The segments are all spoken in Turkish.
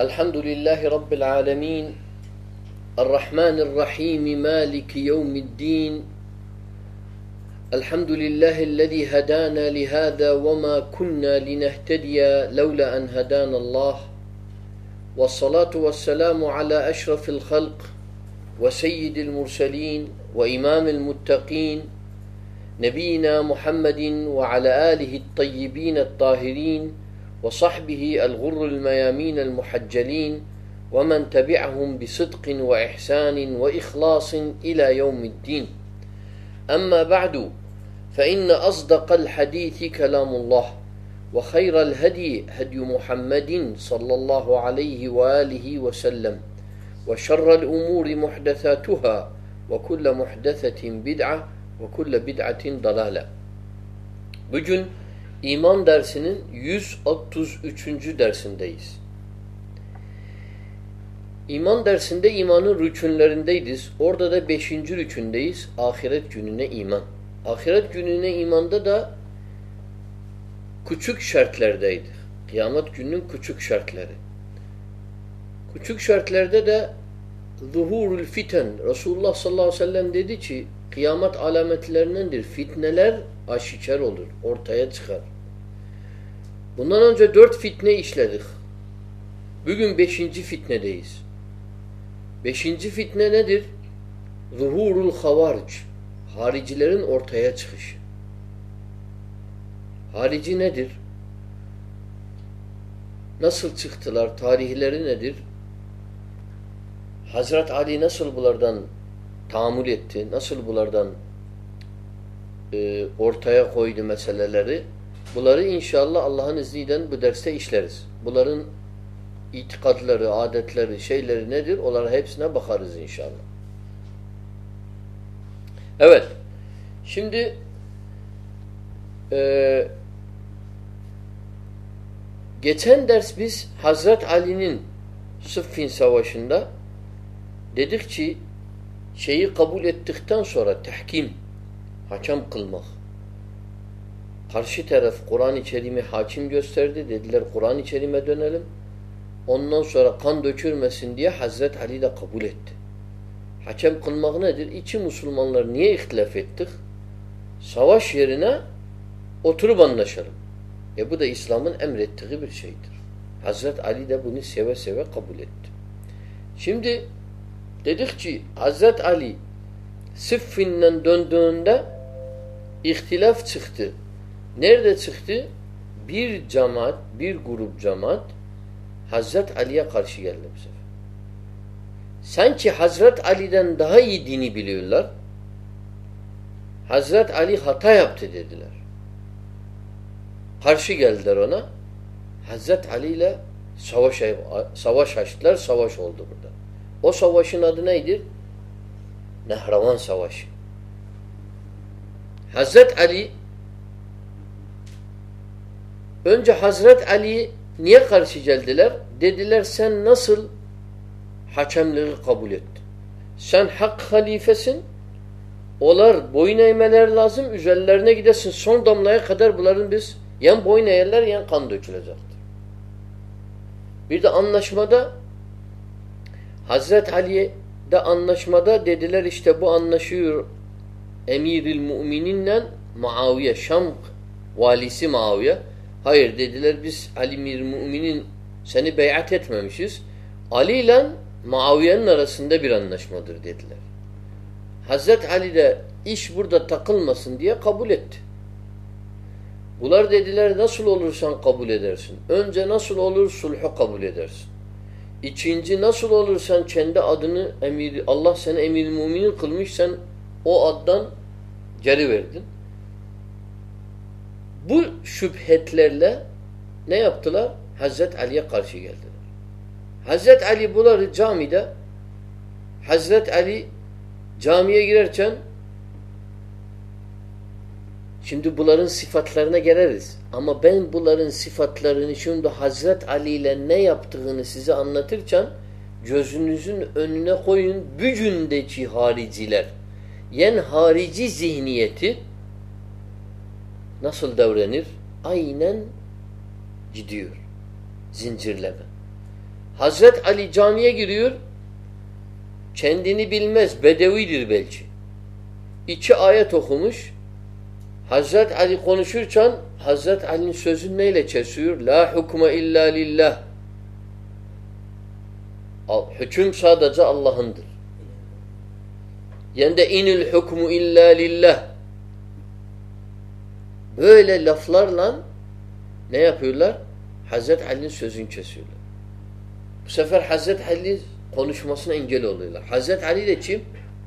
الحمد لله رب العالمين الرحمن الرحيم مالك يوم الدين الحمد لله الذي هدانا لهذا وما كنا لنهتدي لولا أن هدانا الله والصلاة والسلام على أشرف الخلق وسيد المرسلين وإمام المتقين نبينا محمد وعلى آله الطيبين الطاهرين وصحبه الغر الميامين المحجلين ومن تبعهم بصدق وإحسان وإخلاص إلى يوم الدين. أما بعد فإن أصدق الحديث كلام الله وخير الهدي هدي محمد صلى الله عليه وآله وسلم وشر الأمور محدثاتها وكل محدثة بدعة وكل بدعة ضلالة. Bugün İman dersinin 133. dersindeyiz. İman dersinde imanın rükünlerindeydiz. Orada da 5. rükündeyiz. Ahiret gününe iman. Ahiret gününe imanda da küçük şartlardaydı. Kıyamet gününün küçük şartları. Küçük şartlarda da zuhurul fiten Resulullah sallallahu aleyhi ve sellem dedi ki kıyamet alametlerindendir. Fitneler aşikar olur. Ortaya çıkar. Bundan önce dört fitne işledik. Bugün beşinci fitnedeyiz. Beşinci fitne nedir? Zuhurul havaric. Haricilerin ortaya çıkışı. Harici nedir? Nasıl çıktılar? Tarihleri nedir? Hazret Ali nasıl bunlardan tahammül etti? Nasıl bunlardan e, ortaya koydu meseleleri? Bunları inşallah Allah'ın izniyle bu derste işleriz. Bunların itikadları, adetleri, şeyleri nedir? Onlara hepsine bakarız inşallah. Evet. Şimdi e, geçen ders biz Hazret Ali'nin Sıffin Savaşı'nda dedik ki şeyi kabul ettikten sonra tehkim, hakem kılmak. Karşı taraf Kur'an-ı Kerim'i hakim gösterdi. Dediler Kur'an-ı Kerim'e dönelim. Ondan sonra kan dökülmesin diye Hazret Ali de kabul etti. Hakem kılmak nedir? İçi Müslümanlar niye ihtilaf ettik? Savaş yerine oturup anlaşalım. E bu da İslam'ın emrettiği bir şeydir. Hazret Ali de bunu seve seve kabul etti. Şimdi dedik ki Hazret Ali Sıffin'den döndüğünde ihtilaf çıktı. Nerede çıktı? Bir cemaat, bir grup cemaat Hazret Ali'ye karşı geldi bu sefer. Sanki Hazret Ali'den daha iyi dini biliyorlar. Hazret Ali hata yaptı dediler. Karşı geldiler ona. Hazret Ali ile savaş, savaş açtılar. Savaş oldu burada. O savaşın adı neydir? Nehravan Savaşı. Hazret Ali önce Hazret Ali niye karşı geldiler? Dediler sen nasıl hakemliği kabul ettin? Sen hak halifesin. Olar boyun eğmeler lazım. Üzerlerine gidesin. Son damlaya kadar bunların biz yan boyun eğerler yan kan dökülecektir. Bir de anlaşmada Hazret Ali'ye de anlaşmada dediler işte bu anlaşıyor Emiril Mümininle Muaviye Şam valisi Muaviye. Hayır dediler biz Ali Mir Müminin seni beyat etmemişiz. Ali ile Muaviye'nin arasında bir anlaşmadır dediler. Hazret Ali de iş burada takılmasın diye kabul etti. Bunlar dediler nasıl olursan kabul edersin. Önce nasıl olur sulhu kabul edersin. İkinci nasıl olursan kendi adını emir Allah seni emir müminin kılmış sen o addan geri verdin. Bu şüphetlerle ne yaptılar? Hazret Ali'ye karşı geldiler. Hazret Ali bunları camide Hazret Ali camiye girerken şimdi bunların sıfatlarına geliriz. Ama ben bunların sıfatlarını şimdi Hazret Ali ile ne yaptığını size anlatırken gözünüzün önüne koyun bücündeki hariciler. Yani harici zihniyeti nasıl davranır? Aynen gidiyor. Zincirleme. Hazret Ali camiye giriyor. Kendini bilmez. Bedevidir belki. İki ayet okumuş. Hazret Ali konuşurken Hazret Ali'nin sözünü neyle kesiyor? La hukme illa lillah. Hüküm sadece Allah'ındır. Yani inil hukmu illa lillah. Böyle laflarla ne yapıyorlar? Hazret Ali'nin sözünü kesiyorlar. Bu sefer Hazret Ali konuşmasına engel oluyorlar. Hazret Ali de kim?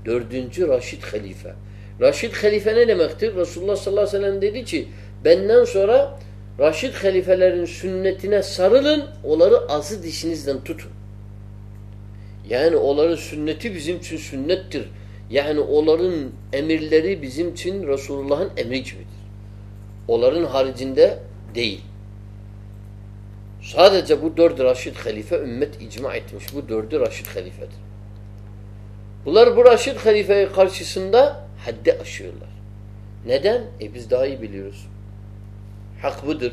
Dördüncü Raşid Halife. Raşid Halife ne demektir? Resulullah sallallahu aleyhi ve sellem dedi ki benden sonra Raşid halifelerin sünnetine sarılın, onları azı dişinizden tutun. Yani onların sünneti bizim için sünnettir. Yani onların emirleri bizim için Resulullah'ın emri gibidir. Onların haricinde değil. Sadece bu dört Raşid halife ümmet icma etmiş. Bu dördü Raşid halifedir. Bunlar bu Raşid halifeye karşısında haddi aşıyorlar. Neden? E biz daha iyi biliyoruz. Hak budur.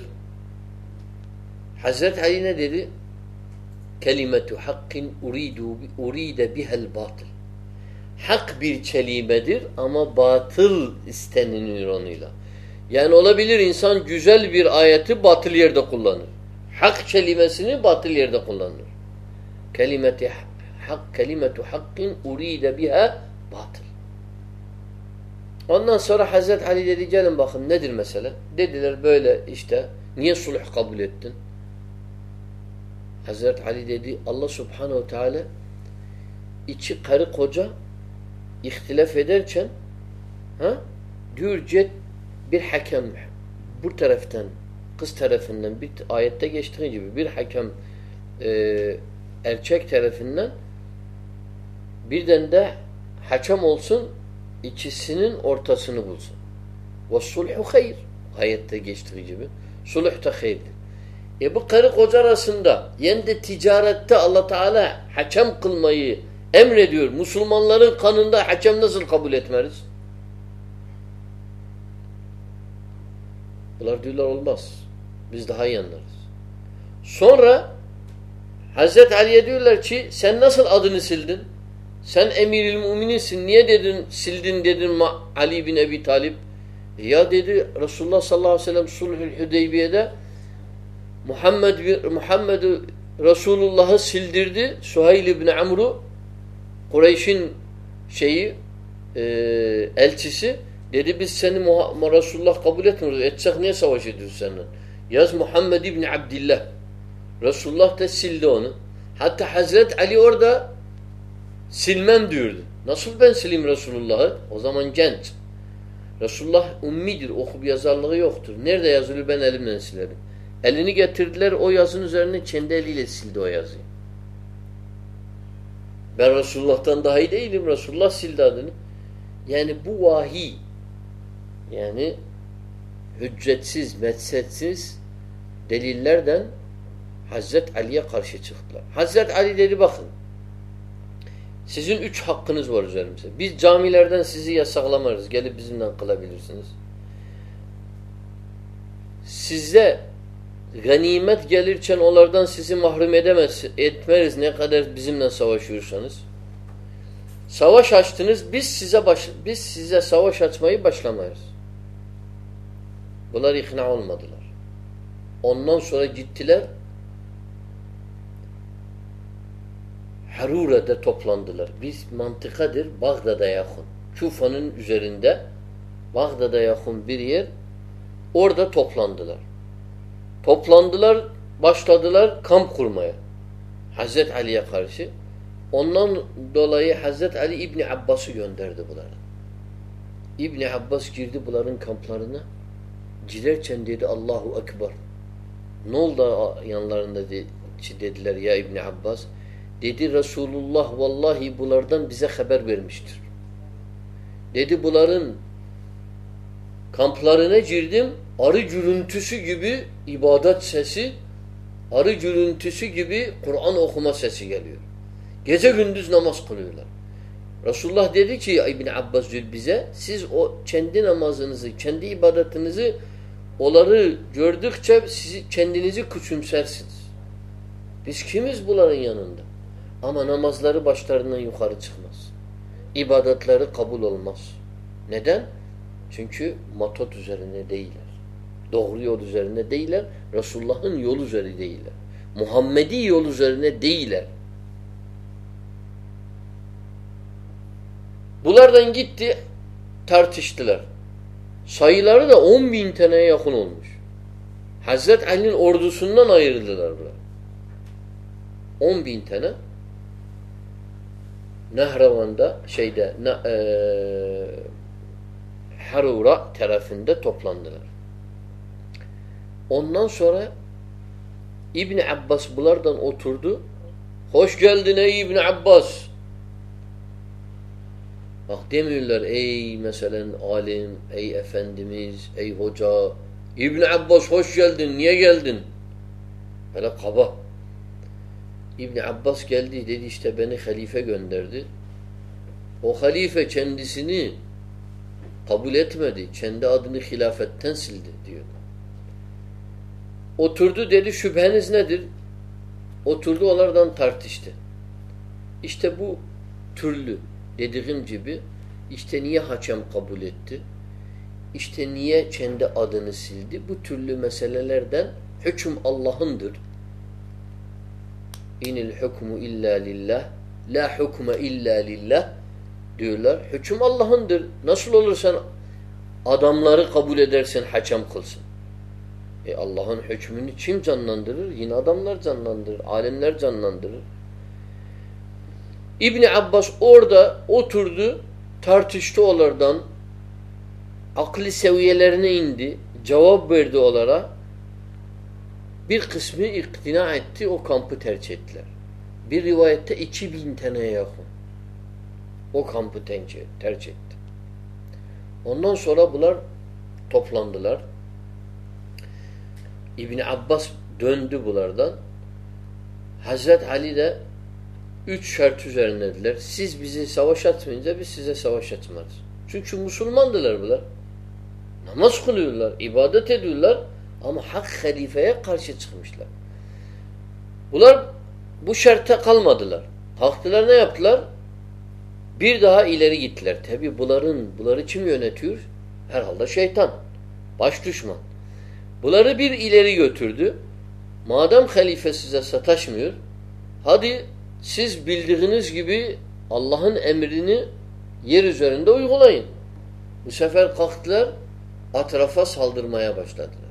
Hazreti Ali ne dedi? Kelimetu hakkin uridu uride bihel batıl. Hak bir kelimedir ama batıl istenilir onuyla. Yani olabilir insan güzel bir ayeti batıl yerde kullanır. Hak kelimesini batıl yerde kullanır. Kelimeti hak kelimetu hakkin uride biha batıl. Ondan sonra Hazreti Ali dedi gelin bakın nedir mesele? Dediler böyle işte niye sulh kabul ettin? Hazreti Ali dedi Allah subhanehu teala içi karı koca ihtilaf ederken ha, diyor cet bir hakem bu taraftan kız tarafından bir ayette geçtiği gibi bir hakem e, erkek tarafından birden de hakem olsun ikisinin ortasını bulsun. Ve sulhu hayır. Ayette geçtiği gibi. Sulh da hayırdır. E bu karı koca arasında yani de ticarette Allah Teala hakem kılmayı emrediyor. Müslümanların kanında hakem nasıl kabul etmeriz? Bunlar diyorlar olmaz. Biz daha iyi anlarız. Sonra Hazreti Ali'ye diyorlar ki sen nasıl adını sildin? Sen emiril mümininsin. Niye dedin sildin dedin Ali bin Ebi Talip? Ya dedi Resulullah sallallahu aleyhi ve sellem sulhül Hüdeybiye'de Muhammed Muhammed Resulullah'ı sildirdi. Suheyl ibn Amr'u Kureyş'in şeyi e, elçisi dedi biz seni Resulullah kabul etmiyoruz. Etsek niye savaş ediyoruz seninle? Yaz Muhammed ibn Abdillah. Resulullah da sildi onu. Hatta Hazret Ali orada silmem diyordu. Nasıl ben sileyim Resulullah'ı? O zaman genç. Resulullah ummidir. Okub yazarlığı yoktur. Nerede yazılı ben elimle silerim. Elini getirdiler o yazın üzerine kendi eliyle sildi o yazıyı. Ben Resulullah'tan daha iyi değilim. Resulullah sildi adını. Yani bu vahiy yani hüccetsiz, metsetsiz delillerden Hazret Ali'ye karşı çıktılar. Hazret Ali dedi bakın sizin üç hakkınız var üzerimize. Biz camilerden sizi yasaklamarız. Gelip bizimle kılabilirsiniz. Size ganimet gelirken onlardan sizi mahrum edemez, etmeriz ne kadar bizimle savaşıyorsanız. Savaş açtınız, biz size baş, biz size savaş açmayı başlamayız. Bunlar ikna olmadılar. Ondan sonra gittiler Harure'de toplandılar. Biz mantıkadır Bağdat'a yakın. Kufa'nın üzerinde Bağdat'a yakın bir yer orada toplandılar. Toplandılar, başladılar kamp kurmaya. Hazret Ali'ye karşı. Ondan dolayı Hazret Ali İbni Abbas'ı gönderdi bunlara. İbni Abbas girdi bunların kamplarına. Girerken dedi Allahu Ekber. Ne oldu yanlarında dediler ya İbni Abbas? Dedi Resulullah vallahi bunlardan bize haber vermiştir. Dedi bunların kamplarına girdim arı gürültüsü gibi ibadet sesi arı gürültüsü gibi Kur'an okuma sesi geliyor. Gece gündüz namaz kılıyorlar. Resulullah dedi ki İbn Abbas bize siz o kendi namazınızı, kendi ibadetinizi onları gördükçe sizi kendinizi küçümsersiniz. Biz kimiz bunların yanında? Ama namazları başlarından yukarı çıkmaz. İbadetleri kabul olmaz. Neden? Çünkü matot üzerine değiller. Doğru yol üzerine değiller. Resulullah'ın yol üzeri değiller. Muhammedi yol üzerine değiller. Bunlardan gitti tartıştılar. Sayıları da 10 bin taneye yakın olmuş. Hazret Ali'nin ordusundan ayrıldılar bunlar. 10 bin tane Nehravan'da şeyde ne, e, Harura tarafında toplandılar. Ondan sonra İbni Abbas bunlardan oturdu. Hoş geldin ey İbni Abbas. Bak demiyorlar ey mesela alim, ey efendimiz, ey hoca. İbni Abbas hoş geldin, niye geldin? Böyle kaba. İbni Abbas geldi dedi işte beni halife gönderdi. O halife kendisini kabul etmedi. Kendi adını hilafetten sildi. Oturdu dedi şüpheniz nedir? Oturdu onlardan tartıştı. İşte bu türlü dediğim gibi işte niye hakem kabul etti? İşte niye kendi adını sildi? Bu türlü meselelerden hüküm Allah'ındır. İnil hukmu illa lillah la hukme illa lillah diyorlar. Hüküm Allah'ındır. Nasıl olursan adamları kabul edersin hakem kılsın. E Allah'ın hükmünü kim canlandırır? Yine adamlar canlandırır. Alimler canlandırır. İbni Abbas orada oturdu, tartıştı onlardan, akli seviyelerine indi, cevap verdi onlara. Bir kısmı iktina etti, o kampı tercih ettiler. Bir rivayette 2000 taneye yakın. O kampı tercih, etti. Ondan sonra bunlar toplandılar. İbni Abbas döndü bunlardan. Hazret Ali de üç şart üzerindedirler. Siz bizi savaş atmayınca biz size savaş atmarız. Çünkü Müslümandılar bunlar. Namaz kılıyorlar, ibadet ediyorlar ama hak halifeye karşı çıkmışlar. Bunlar bu şarta kalmadılar. Kalktılar ne yaptılar? Bir daha ileri gittiler. Tabi bunların, bunları kim yönetiyor? Herhalde şeytan. Baş düşman. Bunları bir ileri götürdü. Madem halife size sataşmıyor, hadi siz bildiğiniz gibi Allah'ın emrini yer üzerinde uygulayın. Bu sefer kalktılar, atrafa saldırmaya başladılar.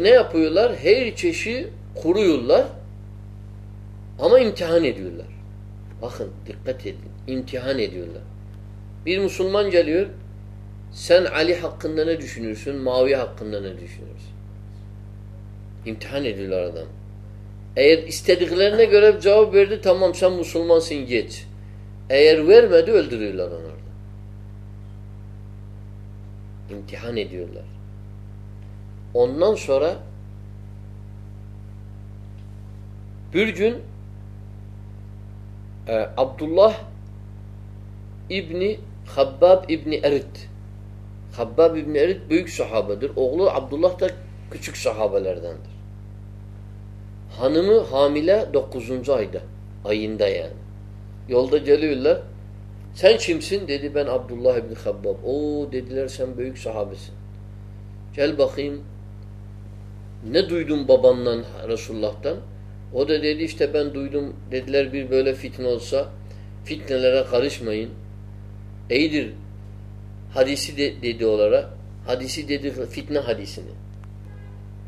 Ne yapıyorlar? Her çeşi kuruyorlar ama imtihan ediyorlar. Bakın dikkat edin. İmtihan ediyorlar. Bir Müslüman geliyor. Sen Ali hakkında ne düşünürsün? Mavi hakkında ne düşünürsün? İmtihan ediyorlar adam. Eğer istediklerine göre cevap verdi tamam sen Müslümansın geç. Eğer vermedi öldürüyorlar onu. İmtihan ediyorlar. Ondan sonra bir gün e, Abdullah İbni Habbab İbni Erit Habbab İbni Erit büyük sahabedir. Oğlu Abdullah da küçük sahabelerdendir. Hanımı hamile 9. ayda. Ayında yani. Yolda geliyorlar. Sen kimsin? Dedi ben Abdullah İbni Habbab. O dediler sen büyük sahabesin. Gel bakayım. Ne duydun babamdan Resulullah'tan? O da dedi işte ben duydum. Dediler bir böyle fitne olsa fitnelere karışmayın. İyidir. Hadisi de, dedi onlara. Hadisi dedi fitne hadisini.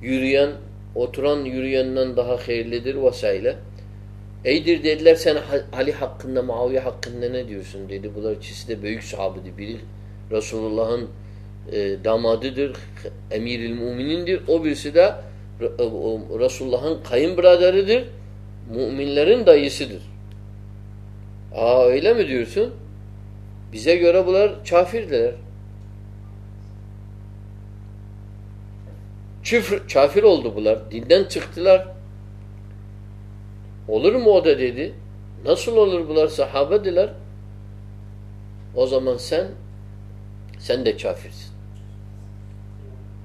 Yürüyen oturan yürüyenden daha hayırlıdır vesaire. Eydir dediler sen Ali hakkında, Muaviye hakkında ne diyorsun dedi. Bunlar ikisi de büyük sahabedi. Biri Resulullah'ın e, damadıdır, emiril müminindir. O birisi de e, Resulullah'ın kayınbiraderidir. Müminlerin dayısıdır. Aa öyle mi diyorsun? Bize göre bunlar kafirdiler. Küfür, kafir oldu bunlar. Dinden çıktılar. Olur mu o da dedi. Nasıl olur bunlar sahabediler? O zaman sen sen de kafirsin.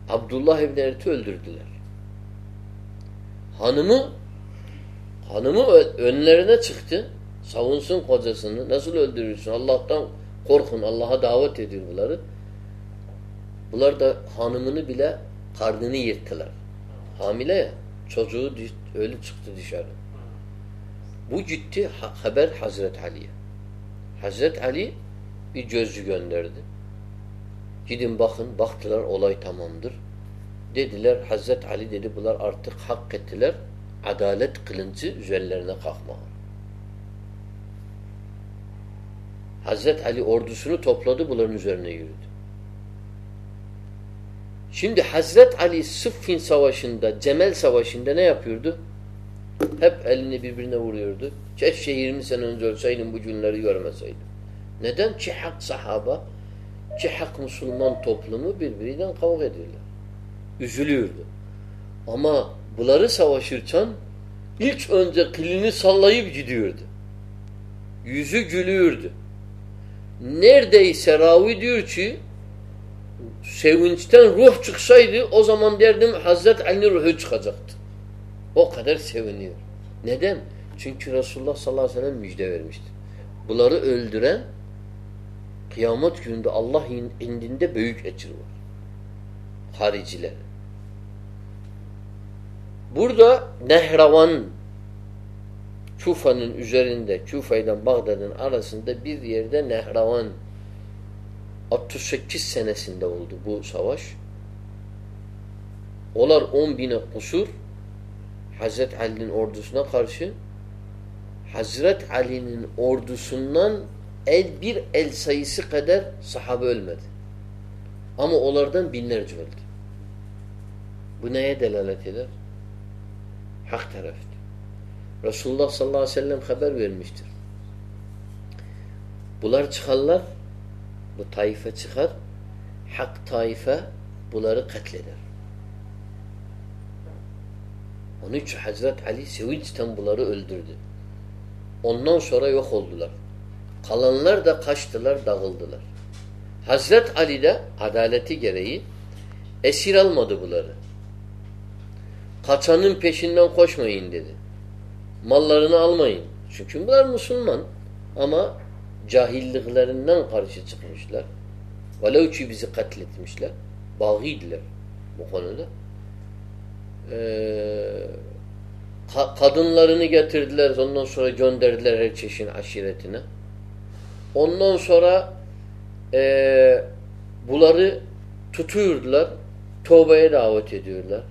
Abdullah İbni Erit'i öldürdüler. hanımı hanımı önlerine çıktı. Savunsun kocasını. Nasıl öldürürsün? Allah'tan korkun. Allah'a davet ediyor bunları. Bunlar da hanımını bile karnını yırttılar. Hamile ya. Çocuğu öyle çıktı dışarı. Bu ciddi haber Hazret Ali'ye. Hazret Ali bir gözcü gönderdi. Gidin bakın. Baktılar olay tamamdır. Dediler Hazret Ali dedi bunlar artık hak ettiler. Adalet kılıncı üzerlerine kalkma. Hazret Ali ordusunu topladı bunların üzerine yürüdü. Şimdi Hazret Ali Sıffin Savaşı'nda, Cemel Savaşı'nda ne yapıyordu? Hep elini birbirine vuruyordu. Keşke 20 sene önce ölseydim bu günleri görmeseydim. Neden? Ki sahaba, ki Müslüman toplumu birbiriyle kavga ediyorlar. Üzülüyordu. Ama bunları savaşırken ilk önce kılını sallayıp gidiyordu. Yüzü gülüyordu. Neredeyse ravi diyor ki sevinçten ruh çıksaydı o zaman derdim Hazret Ali ruhu çıkacaktı. O kadar seviniyor. Neden? Çünkü Resulullah sallallahu aleyhi ve sellem müjde vermiştir. Bunları öldüren kıyamet gününde Allah indinde büyük ecir var. Hariciler. Burada Nehravan Kufa'nın üzerinde, Kufa ile Bağdat'ın arasında bir yerde Nehravan 68 senesinde oldu bu savaş. Olar 10 bine kusur Hazret Ali'nin ordusuna karşı Hazret Ali'nin ordusundan el bir el sayısı kadar sahabe ölmedi. Ama onlardan binlerce öldü. Bu neye delalet eder? Hak taraftır. Resulullah sallallahu aleyhi ve sellem haber vermiştir. Bunlar çıkarlar, bu taife çıkar, hak taife bunları katleder. Onun için Hazret Ali sevinçten bunları öldürdü. Ondan sonra yok oldular. Kalanlar da kaçtılar, dağıldılar. Hazret Ali de adaleti gereği esir almadı bunları. Kaçanın peşinden koşmayın dedi. Mallarını almayın. Çünkü bunlar Müslüman. Ama cahilliklerinden karşı çıkmışlar. Velev ki bizi katletmişler. Bağıydılar bu konuda. Ee, ka kadınlarını getirdiler. Ondan sonra gönderdiler her çeşin aşiretine. Ondan sonra e, bunları tutuyordular. Tövbeye davet ediyorlar.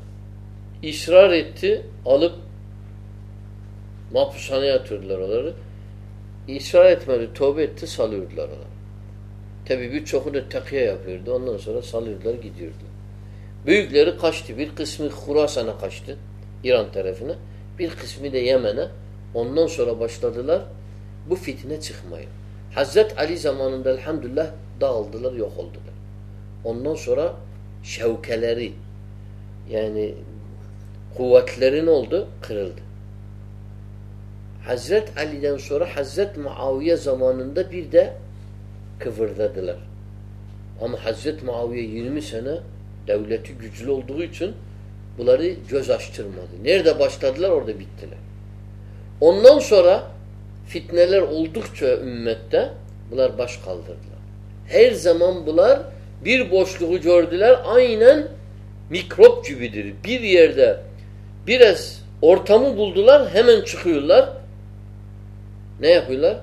İsrar etti. Alıp mahpushaneye atıyordular onları. İsrar etmedi. Tövbe etti. Salıyordular onları. Tabi birçoku da yapıyordu. Ondan sonra salıyordular gidiyordular. Büyükleri kaçtı. Bir kısmı Khurasan'a kaçtı. İran tarafına. Bir kısmı da Yemen'e. Ondan sonra başladılar bu fitne çıkmaya. Hazret Ali zamanında elhamdülillah dağıldılar, yok oldular. Ondan sonra şevkeleri yani kuvvetlerin oldu? Kırıldı. Hazret Ali'den sonra Hazret Muaviye zamanında bir de kıvırdadılar. Ama Hazret Muaviye 20 sene devleti güçlü olduğu için bunları göz açtırmadı. Nerede başladılar orada bittiler. Ondan sonra fitneler oldukça ümmette bunlar baş kaldırdılar. Her zaman bunlar bir boşluğu gördüler aynen mikrop gibidir. Bir yerde biraz ortamı buldular hemen çıkıyorlar. Ne yapıyorlar?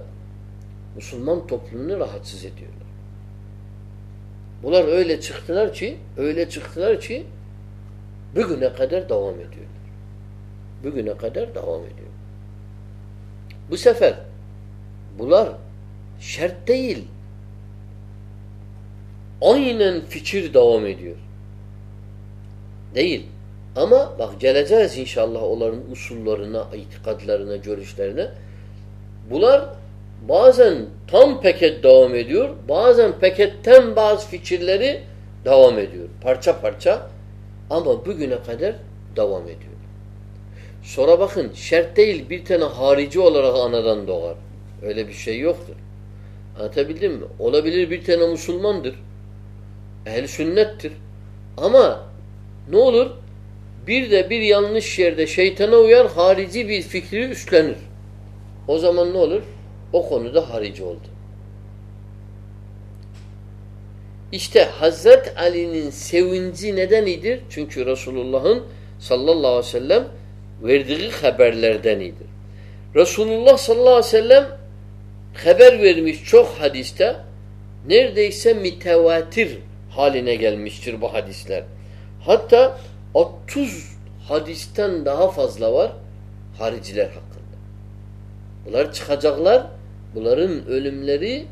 Müslüman toplumunu rahatsız ediyorlar. Bunlar öyle çıktılar ki öyle çıktılar ki bugüne kadar devam ediyorlar. Bugüne kadar devam ediyor. Bu sefer bunlar şart değil. Aynen fikir devam ediyor. Değil. Ama bak geleceğiz inşallah onların usullarına, itikadlarına, görüşlerine. Bunlar bazen tam peket devam ediyor. Bazen peketten bazı fikirleri devam ediyor. Parça parça. Ama bugüne kadar devam ediyor. Sonra bakın şart değil bir tane harici olarak anadan doğar. Öyle bir şey yoktur. Anlatabildim mi? Olabilir bir tane Müslümandır. Ehl-i sünnettir. Ama ne olur? bir de bir yanlış yerde şeytana uyar, harici bir fikri üstlenir. O zaman ne olur? O konuda harici oldu. İşte Hazret Ali'nin sevinci nedenidir? Çünkü Resulullah'ın sallallahu aleyhi ve sellem verdiği haberlerdenidir. Resulullah sallallahu aleyhi ve sellem haber vermiş çok hadiste neredeyse mütevatir haline gelmiştir bu hadisler. Hatta 30 hadisten daha fazla var hariciler hakkında. Bunlar çıkacaklar. Bunların ölümleri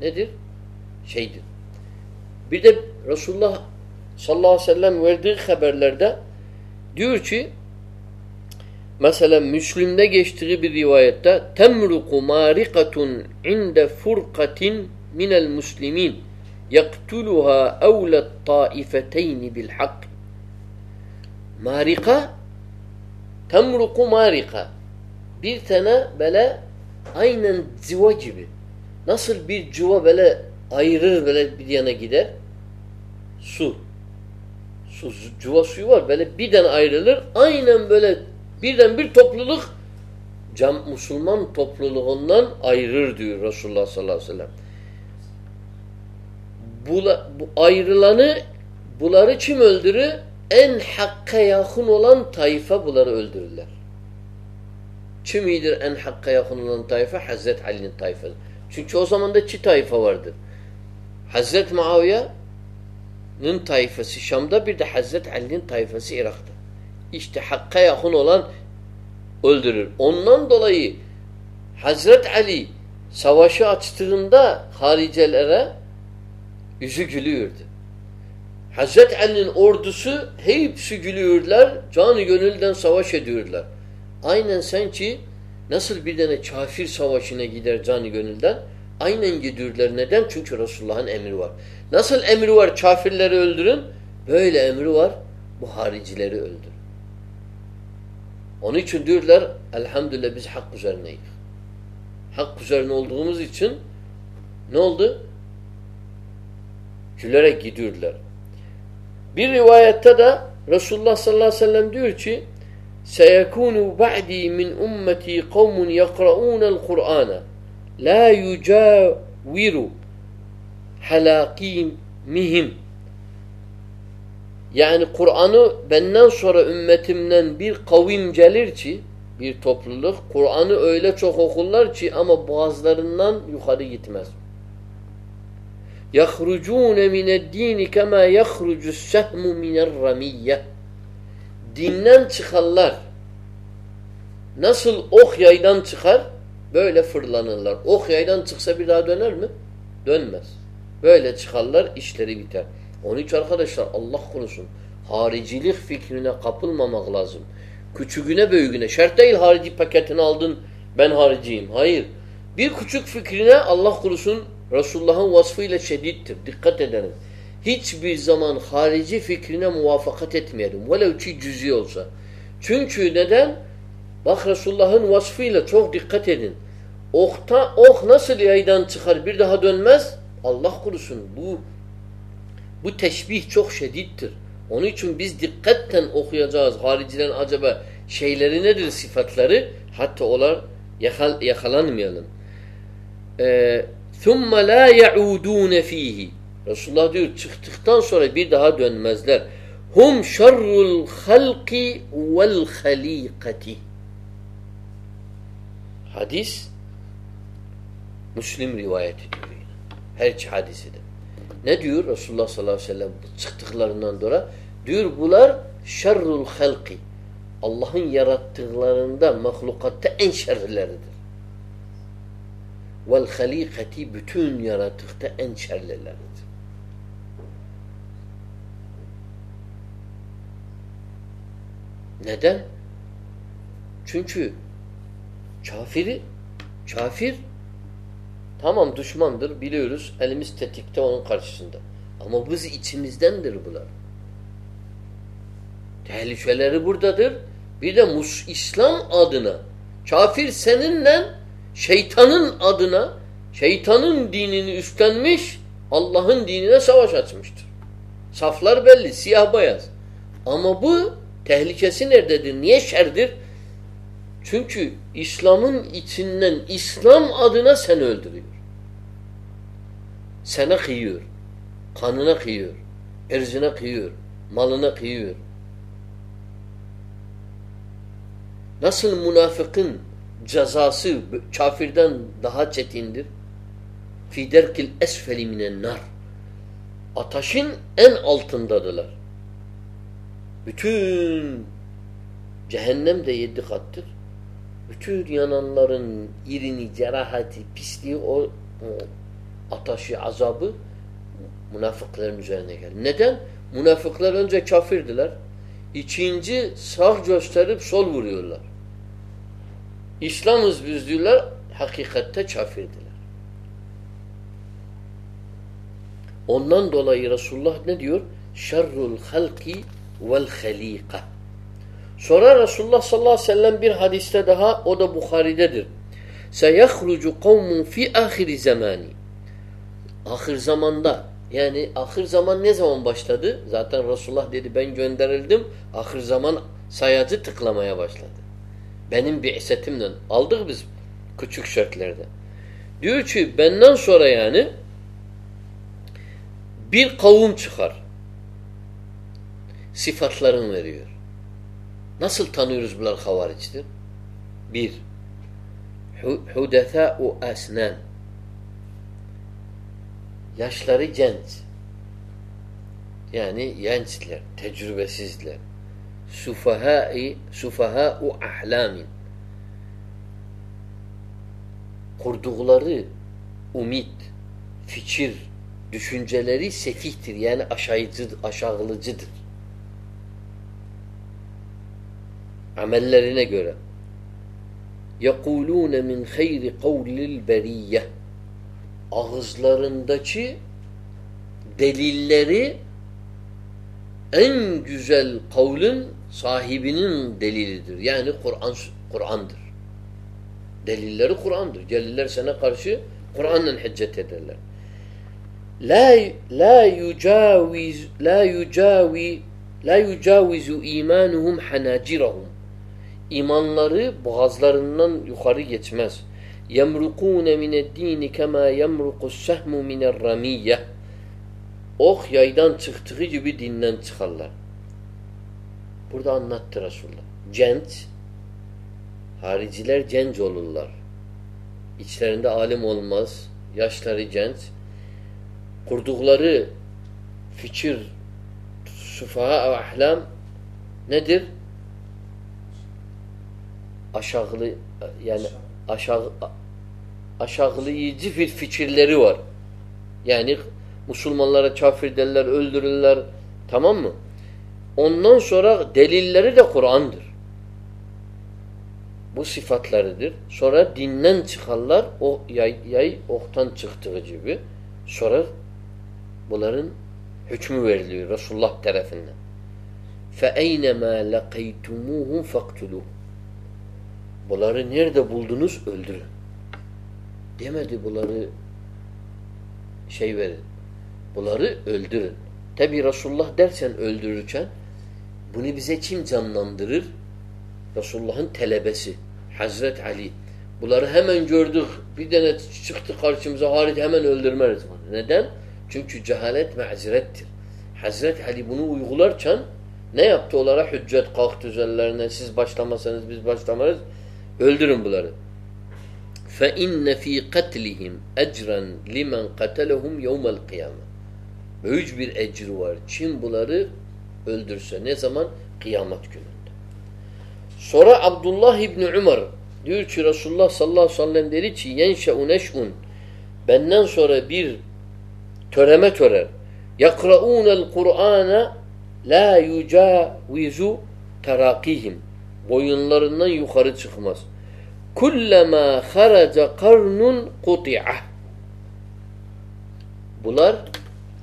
nedir? Şeydir. Bir de Resulullah sallallahu aleyhi ve sellem verdiği haberlerde diyor ki mesela Müslim'de geçtiği bir rivayette temruku marikatun inde furkatin minel muslimin yaktuluha evlet taifeteyni bil hak marika temruku marika bir tane böyle aynen civa gibi nasıl bir civa böyle ayırır böyle bir yana gider su su civa suyu var böyle birden ayrılır aynen böyle birden bir topluluk cam Müslüman topluluğundan ayırır diyor Resulullah sallallahu aleyhi ve sellem. Bula, bu ayrılanı buları kim öldürür? En hakka yakın olan tayfa bunları öldürürler. Kim iyidir en hakka yakın olan tayfa? Hazreti Ali'nin tayfası. Çünkü o zaman da iki tayfa vardır. Hazreti Muaviye'nin tayfası Şam'da bir de Hazreti Ali'nin tayfası Irak'ta. İşte hakka yakın olan öldürür. Ondan dolayı Hazret Ali savaşı açtığında haricelere yüzü gülüyordu. Hazret Ali'nin ordusu hepsi gülüyorlar, canı gönülden savaş ediyorlar. Aynen sen ki nasıl bir tane kafir savaşına gider canı gönülden, aynen gidiyorlar. Neden? Çünkü Resulullah'ın emri var. Nasıl emri var kafirleri öldürün? Böyle emri var bu haricileri öldür. Onun için diyorlar elhamdülillah biz hak üzerineyiz. Hak üzerine olduğumuz için ne oldu? Gülerek gidiyorlar. Bir rivayette de Resulullah sallallahu aleyhi ve sellem diyor ki سَيَكُونُ بَعْدِي مِنْ اُمَّتِي قَوْمٌ يَقْرَؤُونَ الْقُرْآنَ لَا يُجَاوِرُ حَلَاقِيمِهِمْ yani Kur'an'ı benden sonra ümmetimden bir kavim gelir ki bir topluluk Kur'an'ı öyle çok okurlar ki ama boğazlarından yukarı gitmez. يَخْرُجُونَ مِنَ الدِّينِ كَمَا يَخْرُجُ السَّهْمُ مِنَ الرَّمِيَّةِ Dinden çıkarlar. Nasıl ok yaydan çıkar? Böyle fırlanırlar. Ok yaydan çıksa bir daha döner mi? Dönmez. Böyle çıkarlar, işleri biter. Onun için arkadaşlar Allah korusun haricilik fikrine kapılmamak lazım. Küçüğüne büyüğüne. Şart değil harici paketini aldın ben hariciyim. Hayır. Bir küçük fikrine Allah korusun Resulullah'ın vasfıyla şedittir. Dikkat edelim Hiçbir zaman harici fikrine muvafakat etmeyelim. Velev ki cüzi olsa. Çünkü neden? Bak Resulullah'ın vasfıyla çok dikkat edin. Okta, ok nasıl yaydan çıkar bir daha dönmez? Allah korusun. Bu bu teşbih çok şedittir. Onun için biz dikkatten okuyacağız. Haricilerin acaba şeyleri nedir, sıfatları? Hatta onlar yakal, yakalanmayalım. ثُمَّ لَا يَعُودُونَ ف۪يهِ Resulullah diyor çıktıktan sonra bir daha dönmezler. Hum şerrul halki vel halikati. Hadis Müslim rivayet ediyor. Her iki hadisi de. Ne diyor Resulullah sallallahu aleyhi ve sellem çıktıklarından sonra? Diyor bunlar şerrul halki. Allah'ın yarattıklarında mahlukatta en şerlileridir. Vel halikati bütün yaratıkta en şerlileridir. Neden? Çünkü kafiri kafir Tamam düşmandır biliyoruz. Elimiz tetikte onun karşısında. Ama biz içimizdendir bunlar. Tehlikeleri buradadır. Bir de mus İslam adına kafir seninle şeytanın adına şeytanın dinini üstlenmiş Allah'ın dinine savaş açmıştır. Saflar belli, siyah beyaz. Ama bu Tehlikesi nerededir? Niye şerdir? Çünkü İslam'ın içinden İslam adına seni öldürüyor. Sana kıyıyor. Kanına kıyıyor. Erzine kıyıyor. Malına kıyıyor. Nasıl münafıkın cezası kafirden daha çetindir? Fi esfeli minen nar. Ataşın en altındadılar. Bütün cehennem de yedi kattır. Bütün yananların irini, cerahati, pisliği o, o ataşı, azabı münafıkların üzerine gelir. Neden? Münafıklar önce kafirdiler. İkinci sağ gösterip sol vuruyorlar. İslam'ız biz diyorlar, hakikatte kafirdiler. Ondan dolayı Resulullah ne diyor? Şerrul halki vel halika. Sonra Resulullah sallallahu aleyhi ve sellem bir hadiste daha, o da Bukhari'dedir. Seyehrucu kavmun fi ahiri zamani. Ahir zamanda, yani ahir zaman ne zaman başladı? Zaten Resulullah dedi ben gönderildim, ahir zaman sayacı tıklamaya başladı. Benim bir isetimle aldık biz küçük şartlarda. Diyor ki benden sonra yani bir kavum çıkar. Sıfatlarını veriyor. Nasıl tanıyoruz bunlar havaricidir? Bir, hudethâ'u esnen. Yaşları genç. Yani gençler, tecrübesizler. Sufahâ'i, sufahâ'u ahlamin. Kurdukları umit, fikir, düşünceleri sefihtir. Yani aşağıcı, aşağılıcıdır. amellerine göre يَقُولُونَ مِنْ خَيْرِ قَوْلِ الْبَرِيَّةِ Ağızlarındaki delilleri en güzel kavlin sahibinin delilidir. Yani Kur'an Kur'an'dır. Delilleri Kur'an'dır. Celiller sana karşı Kur'an'la hüccet ederler. La la yucaviz la yucavi la yucavizu imanuhum hanacirahum imanları boğazlarından yukarı geçmez. Yemrukune mine'd-din kema yemruku's sehmu mine'r-ramiyye. Ok yaydan çıktığı gibi dinden çıkarlar. Burada anlattı Resulullah. Genç hariciler genç olurlar. İçlerinde alim olmaz. Yaşları genç. Kurdukları fikir, sufaha ve ahlam nedir? aşağılı yani aşağı aşağılayıcı bir fikirleri var. Yani Müslümanlara kafir derler, öldürürler. Tamam mı? Ondan sonra delilleri de Kur'an'dır. Bu sıfatlarıdır. Sonra dinden çıkarlar o yay, yay oktan çıktığı gibi. Sonra bunların hükmü veriliyor Resulullah tarafından. فَاَيْنَمَا لَقَيْتُمُوهُمْ فَاقْتُلُوهُمْ Bunları nerede buldunuz? Öldürün. Demedi bunları şey verin. Bunları öldürün. Tabi Resulullah dersen öldürürken bunu bize kim canlandırır? Resulullah'ın telebesi. Hazret Ali. Bunları hemen gördük. Bir tane çıktı karşımıza Halid hemen öldürmeriz. Neden? Çünkü cehalet me'zirettir. Hazret Ali bunu uygularken ne yaptı? Onlara hüccet kalktı üzerlerine. Siz başlamasanız biz başlamayız. Öldürün bunları. فَاِنَّ ف۪ي قَتْلِهِمْ اَجْرًا لِمَنْ قَتَلَهُمْ يَوْمَ الْقِيَامَةِ Büyük bir ecri var. Kim bunları öldürse ne zaman? Kıyamet gününde. Sonra Abdullah İbni Umar diyor ki Resulullah sallallahu aleyhi ve sellem dedi ki yenşe'u neş'un benden sonra bir töreme törer. Yakra'ûnel Kur'âne la yucavizu terakihim boyunlarından yukarı çıkmaz. Kullama haraca karnun kuti'a. Bunlar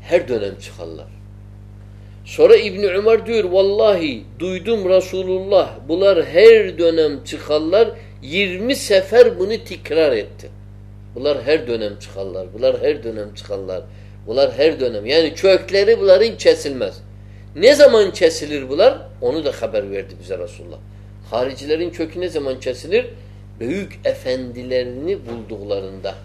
her dönem çıkarlar. Sonra İbni Ömer diyor vallahi duydum Resulullah bunlar her dönem çıkarlar 20 sefer bunu tekrar etti. Bunlar her dönem çıkarlar. Bunlar her dönem çıkarlar. Bunlar her dönem. Yani kökleri bunların kesilmez. Ne zaman kesilir bunlar? Onu da haber verdi bize Resulullah. Haricilerin kökü ne zaman kesilir? Büyük efendilerini bulduklarında.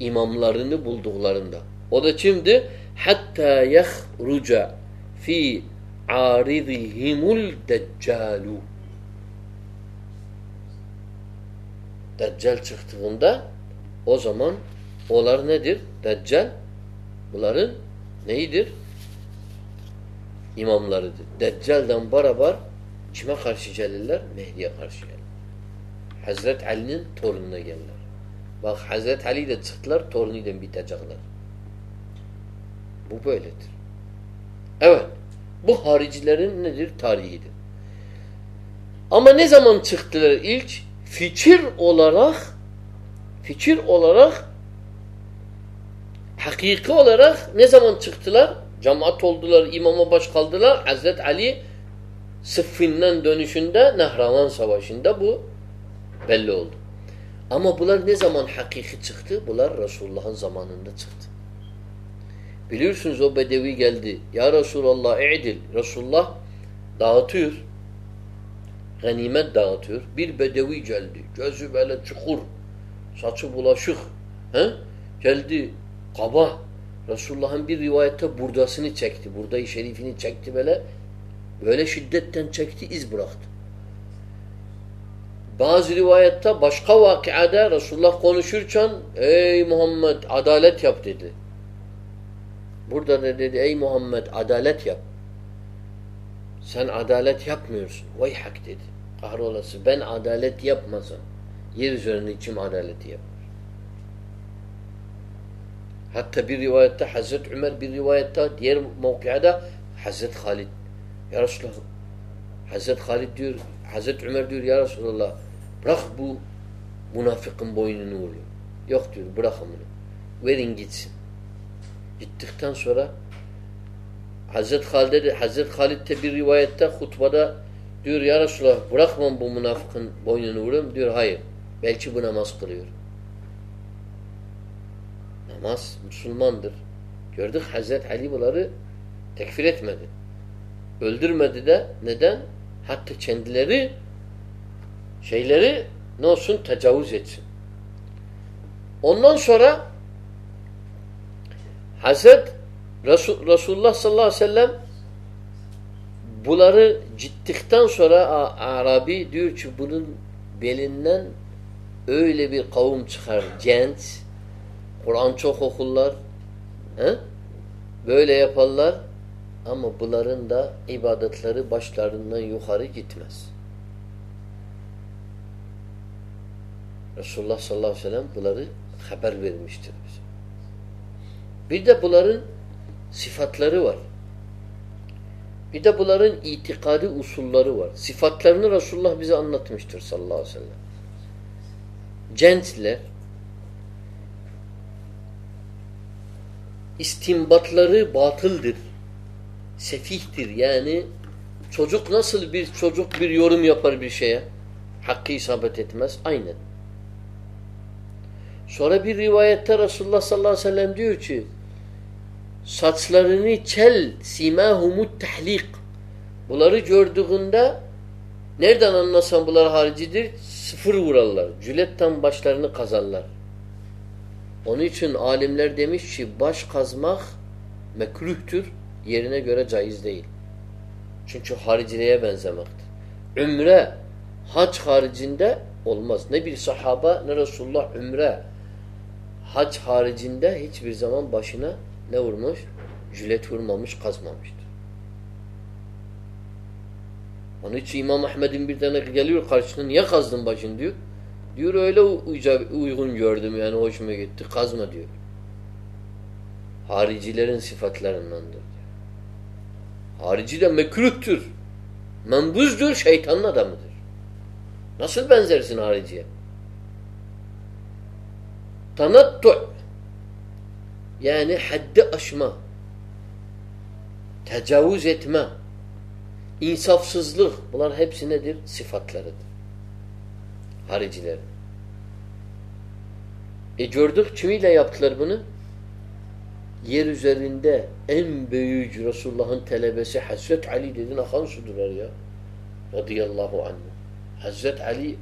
İmamlarını bulduklarında. O da kimdi? Hatta yahruca fi aridihimul deccalu. Deccal çıktığında o zaman onlar nedir? Deccal bunların neyidir? İmamlarıdır. Deccal'dan beraber kime karşı gelirler? Mehdi'ye karşı gelirler. Hazret Ali'nin torununa gelirler. Bak Hazret Ali de çıktılar, torunuyla bitecekler. Bu böyledir. Evet. Bu haricilerin nedir? Tarihidir. Ama ne zaman çıktılar ilk? Fikir olarak fikir olarak hakiki olarak ne zaman çıktılar? Cemaat oldular, imama baş kaldılar. Hazret Ali Sıffin'den dönüşünde Nehravan Savaşı'nda bu belli oldu. Ama bunlar ne zaman hakiki çıktı? Bunlar Resulullah'ın zamanında çıktı. Biliyorsunuz o bedevi geldi. Ya Resulallah e'dil. Resulullah dağıtıyor. Ganimet dağıtıyor. Bir bedevi geldi. Gözü böyle çukur. Saçı bulaşık. He? Geldi. Kaba. Resulullah'ın bir rivayette burdasını çekti. Burda-i şerifini çekti böyle. Böyle şiddetten çekti, iz bıraktı. Bazı rivayette başka vakiada Resulullah konuşurken ey Muhammed adalet yap dedi. Burada da dedi ey Muhammed adalet yap. Sen adalet yapmıyorsun. Vay hak dedi. Kahrolası ben adalet yapmasam yer üzerinde kim adaleti yapar? Hatta bir rivayette Hazreti Ömer bir rivayette diğer mevkiada Hazreti Halid. Ya Resulallah Hazreti Halid diyor Hazreti Ömer diyor ya Resulallah bırak bu münafıkın boynunu vuruyor. Yok diyor bırakın bunu. Verin gitsin. Gittikten sonra Hazreti Halid'e Hazreti Halid'te bir rivayette hutbada diyor ya Resulallah bırakmam bu münafıkın boynunu vurayım. Diyor hayır. Belki bu namaz kılıyor. Namaz Müslümandır. Gördük Hazreti Ali bunları tekfir etmedi. Öldürmedi de neden? Hatta kendileri şeyleri ne olsun tecavüz etsin. Ondan sonra Hazret Resul, Resulullah sallallahu aleyhi ve sellem bunları ciddikten sonra Arabi diyor ki bunun belinden öyle bir kavim çıkar genç Kur'an çok okurlar he? böyle yaparlar ama bunların da ibadetleri başlarından yukarı gitmez. Resulullah sallallahu aleyhi ve sellem bunları haber vermiştir bize. Bir de bunların sıfatları var. Bir de bunların itikadi usulları var. Sıfatlarını Resulullah bize anlatmıştır sallallahu aleyhi ve sellem. Gençler istimbatları batıldır. Sefihtir. Yani çocuk nasıl bir çocuk bir yorum yapar bir şeye? Hakkı isabet etmez. Aynen. Sonra bir rivayette Resulullah sallallahu aleyhi ve sellem diyor ki saçlarını çel simahumut tahlik bunları gördüğünde nereden anlasan bunlar haricidir? Sıfır vurarlar. Cületten başlarını kazarlar. Onun için alimler demiş ki baş kazmak mekruhtür. Yerine göre caiz değil. Çünkü hariciliğe benzemektir. Ümre hac haricinde olmaz. Ne bir sahaba ne Resulullah ümre hac haricinde hiçbir zaman başına ne vurmuş? Jület vurmamış, kazmamıştır. Onun için İmam Ahmed'in bir tane geliyor karşısına niye kazdın başını diyor. Diyor öyle uygun gördüm yani hoşuma gitti. Kazma diyor. Haricilerin sıfatlarındandır. Harici de mekruhtur. Membuzdur, şeytanın adamıdır. Nasıl benzersin hariciye? Tanattu yani haddi aşma tecavüz etme insafsızlık bunlar hepsi nedir? Sıfatlarıdır. Haricilerin. E gördük kimiyle yaptılar bunu? Yer üzerinde en büyük Resulullah'ın telebesi Hazret Ali dedin akan sudular ya. Radıyallahu anh. Hazret Ali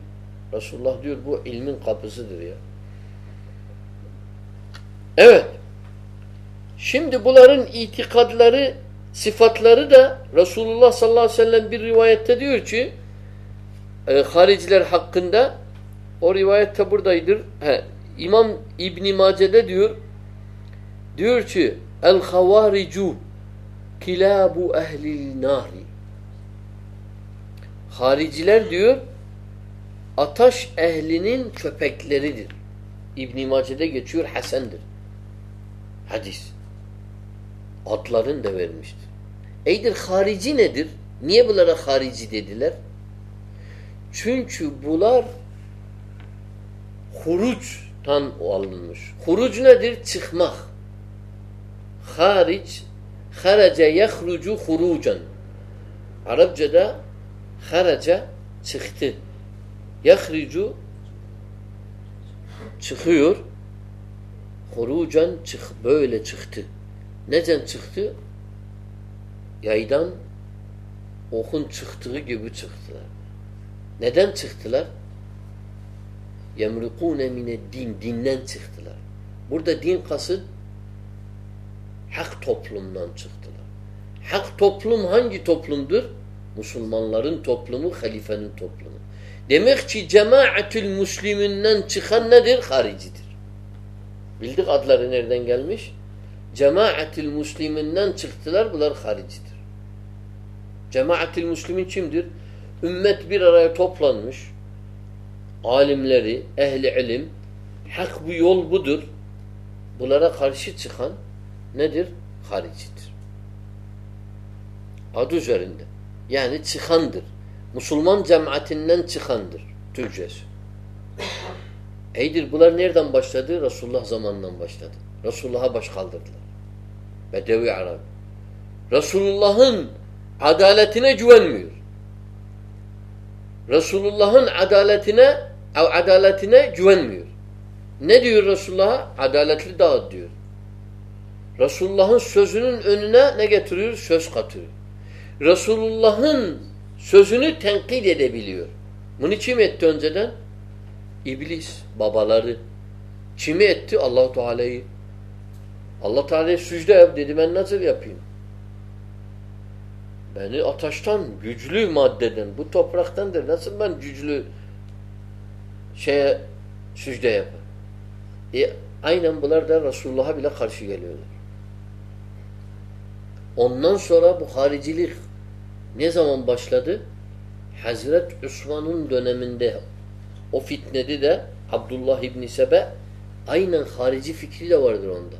Resulullah diyor bu ilmin kapısıdır ya. Evet. Şimdi bunların itikadları, sıfatları da Resulullah sallallahu aleyhi ve sellem bir rivayette diyor ki e, hariciler hakkında o rivayette buradaydır. He, İmam İbn Mace'de diyor diyor ki el havaricu kilabu ehlil nari hariciler diyor ataş ehlinin köpekleridir. İbn Mace'de geçiyor Hasen'dir. Hadis. Adların da vermiştir. Eydir harici nedir? Niye bunlara harici dediler? Çünkü bunlar huruçtan alınmış. Huruc nedir? Çıkmak. Haric haraca yahrucu hurucan. Arapçada haraca çıktı. Yahricu çıkıyor. Hurucan çık böyle çıktı. Neden çıktı? Yaydan okun çıktığı gibi çıktılar. Neden çıktılar? Yemrukune mine din. Dinden çıktılar. Burada din kasıt hak toplumdan çıktılar. Hak toplum hangi toplumdur? Müslümanların toplumu, halifenin toplumu. Demek ki cemaatül müsliminden çıkan nedir? Haricidir. Bildik adları nereden gelmiş? Cemaatül müsliminden çıktılar, bunlar haricidir. Cemaatül müslimin kimdir? Ümmet bir araya toplanmış. Alimleri, ehli ilim, hak bu yol budur. Bunlara karşı çıkan nedir? Haricidir. Adı üzerinde. Yani çıkandır. Müslüman cemaatinden çıkandır. Türkçesi. Eydir bunlar nereden başladı? Resulullah zamanından başladı. Resulullah'a baş kaldırdılar. Bedevi Arap. Resulullah'ın adaletine güvenmiyor. Resulullah'ın adaletine adaletine güvenmiyor. Ne diyor Resulullah'a? Adaletli dağıt diyor. Resulullah'ın sözünün önüne ne getiriyor? Söz katıyor. Resulullah'ın sözünü tenkit edebiliyor. Bunu kim etti önceden? İblis, babaları. Kimi etti? allah Teala'yı. Allah Teala'ya sücde yap dedi. Ben nasıl yapayım? Beni ataştan, güçlü maddeden, bu topraktandır. Nasıl ben güçlü şeye sücde yapar? E, aynen bunlar da Resulullah'a bile karşı geliyorlar. Ondan sonra bu haricilik ne zaman başladı? Hazret Osman'ın döneminde o fitnedi de Abdullah İbni Sebe aynen harici fikri de vardır onda.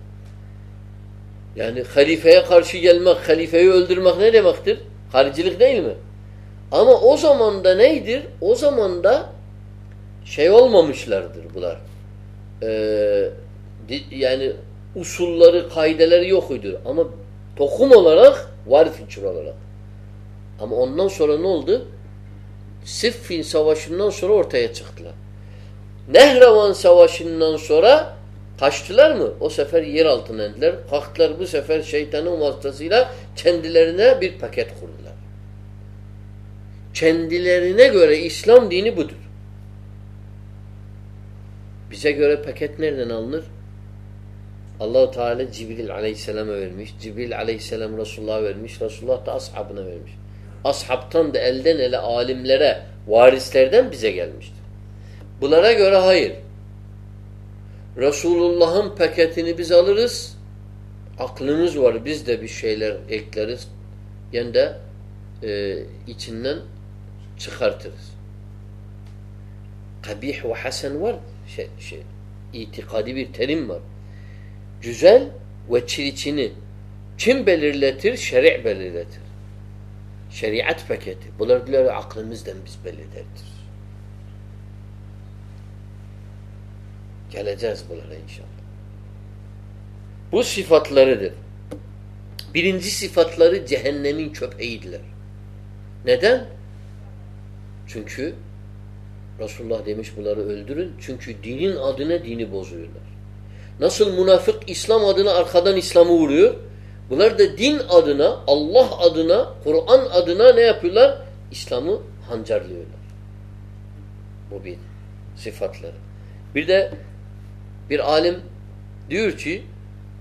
Yani halifeye karşı gelmek, halifeyi öldürmek ne demektir? Haricilik değil mi? Ama o zaman da neydir? O zaman da şey olmamışlardır bunlar. Ee, yani usulları, kaideleri yokuydu. Ama tohum olarak var fikir olarak. Ama ondan sonra ne oldu? Siffin Savaşı'ndan sonra ortaya çıktılar. Nehrevan Savaşı'ndan sonra kaçtılar mı? O sefer yer altına indiler. Kalktılar bu sefer şeytanın vasıtasıyla kendilerine bir paket kurdular. Kendilerine göre İslam dini budur. Bize göre paket nereden alınır? Allahu Teala Cibril Aleyhisselam'a vermiş. Cibril Aleyhisselam Resulullah'a vermiş. Resulullah da ashabına vermiş. Ashabtan da elden ele alimlere, varislerden bize gelmiştir. Bunlara göre hayır. Resulullah'ın paketini biz alırız. Aklımız var. Biz de bir şeyler ekleriz. Yani de e, içinden çıkartırız. Kabih ve hasen var. Şey, şey, itikadi bir terim var. Güzel ve çirçini kim belirletir? Şer'i belirletir. Şeriat paketi. Bunlar diyor aklımızdan biz belirlerdir. Geleceğiz bunlara inşallah. Bu sıfatlarıdır. Birinci sıfatları cehennemin köpeğidirler. Neden? Çünkü Resulullah demiş bunları öldürün. Çünkü dinin adına dini bozuyorlar. Nasıl münafık İslam adına arkadan İslam'ı vuruyor. Bunlar da din adına, Allah adına, Kur'an adına ne yapıyorlar? İslam'ı hancarlıyorlar. Bu bir sıfatları. Bir de bir alim diyor ki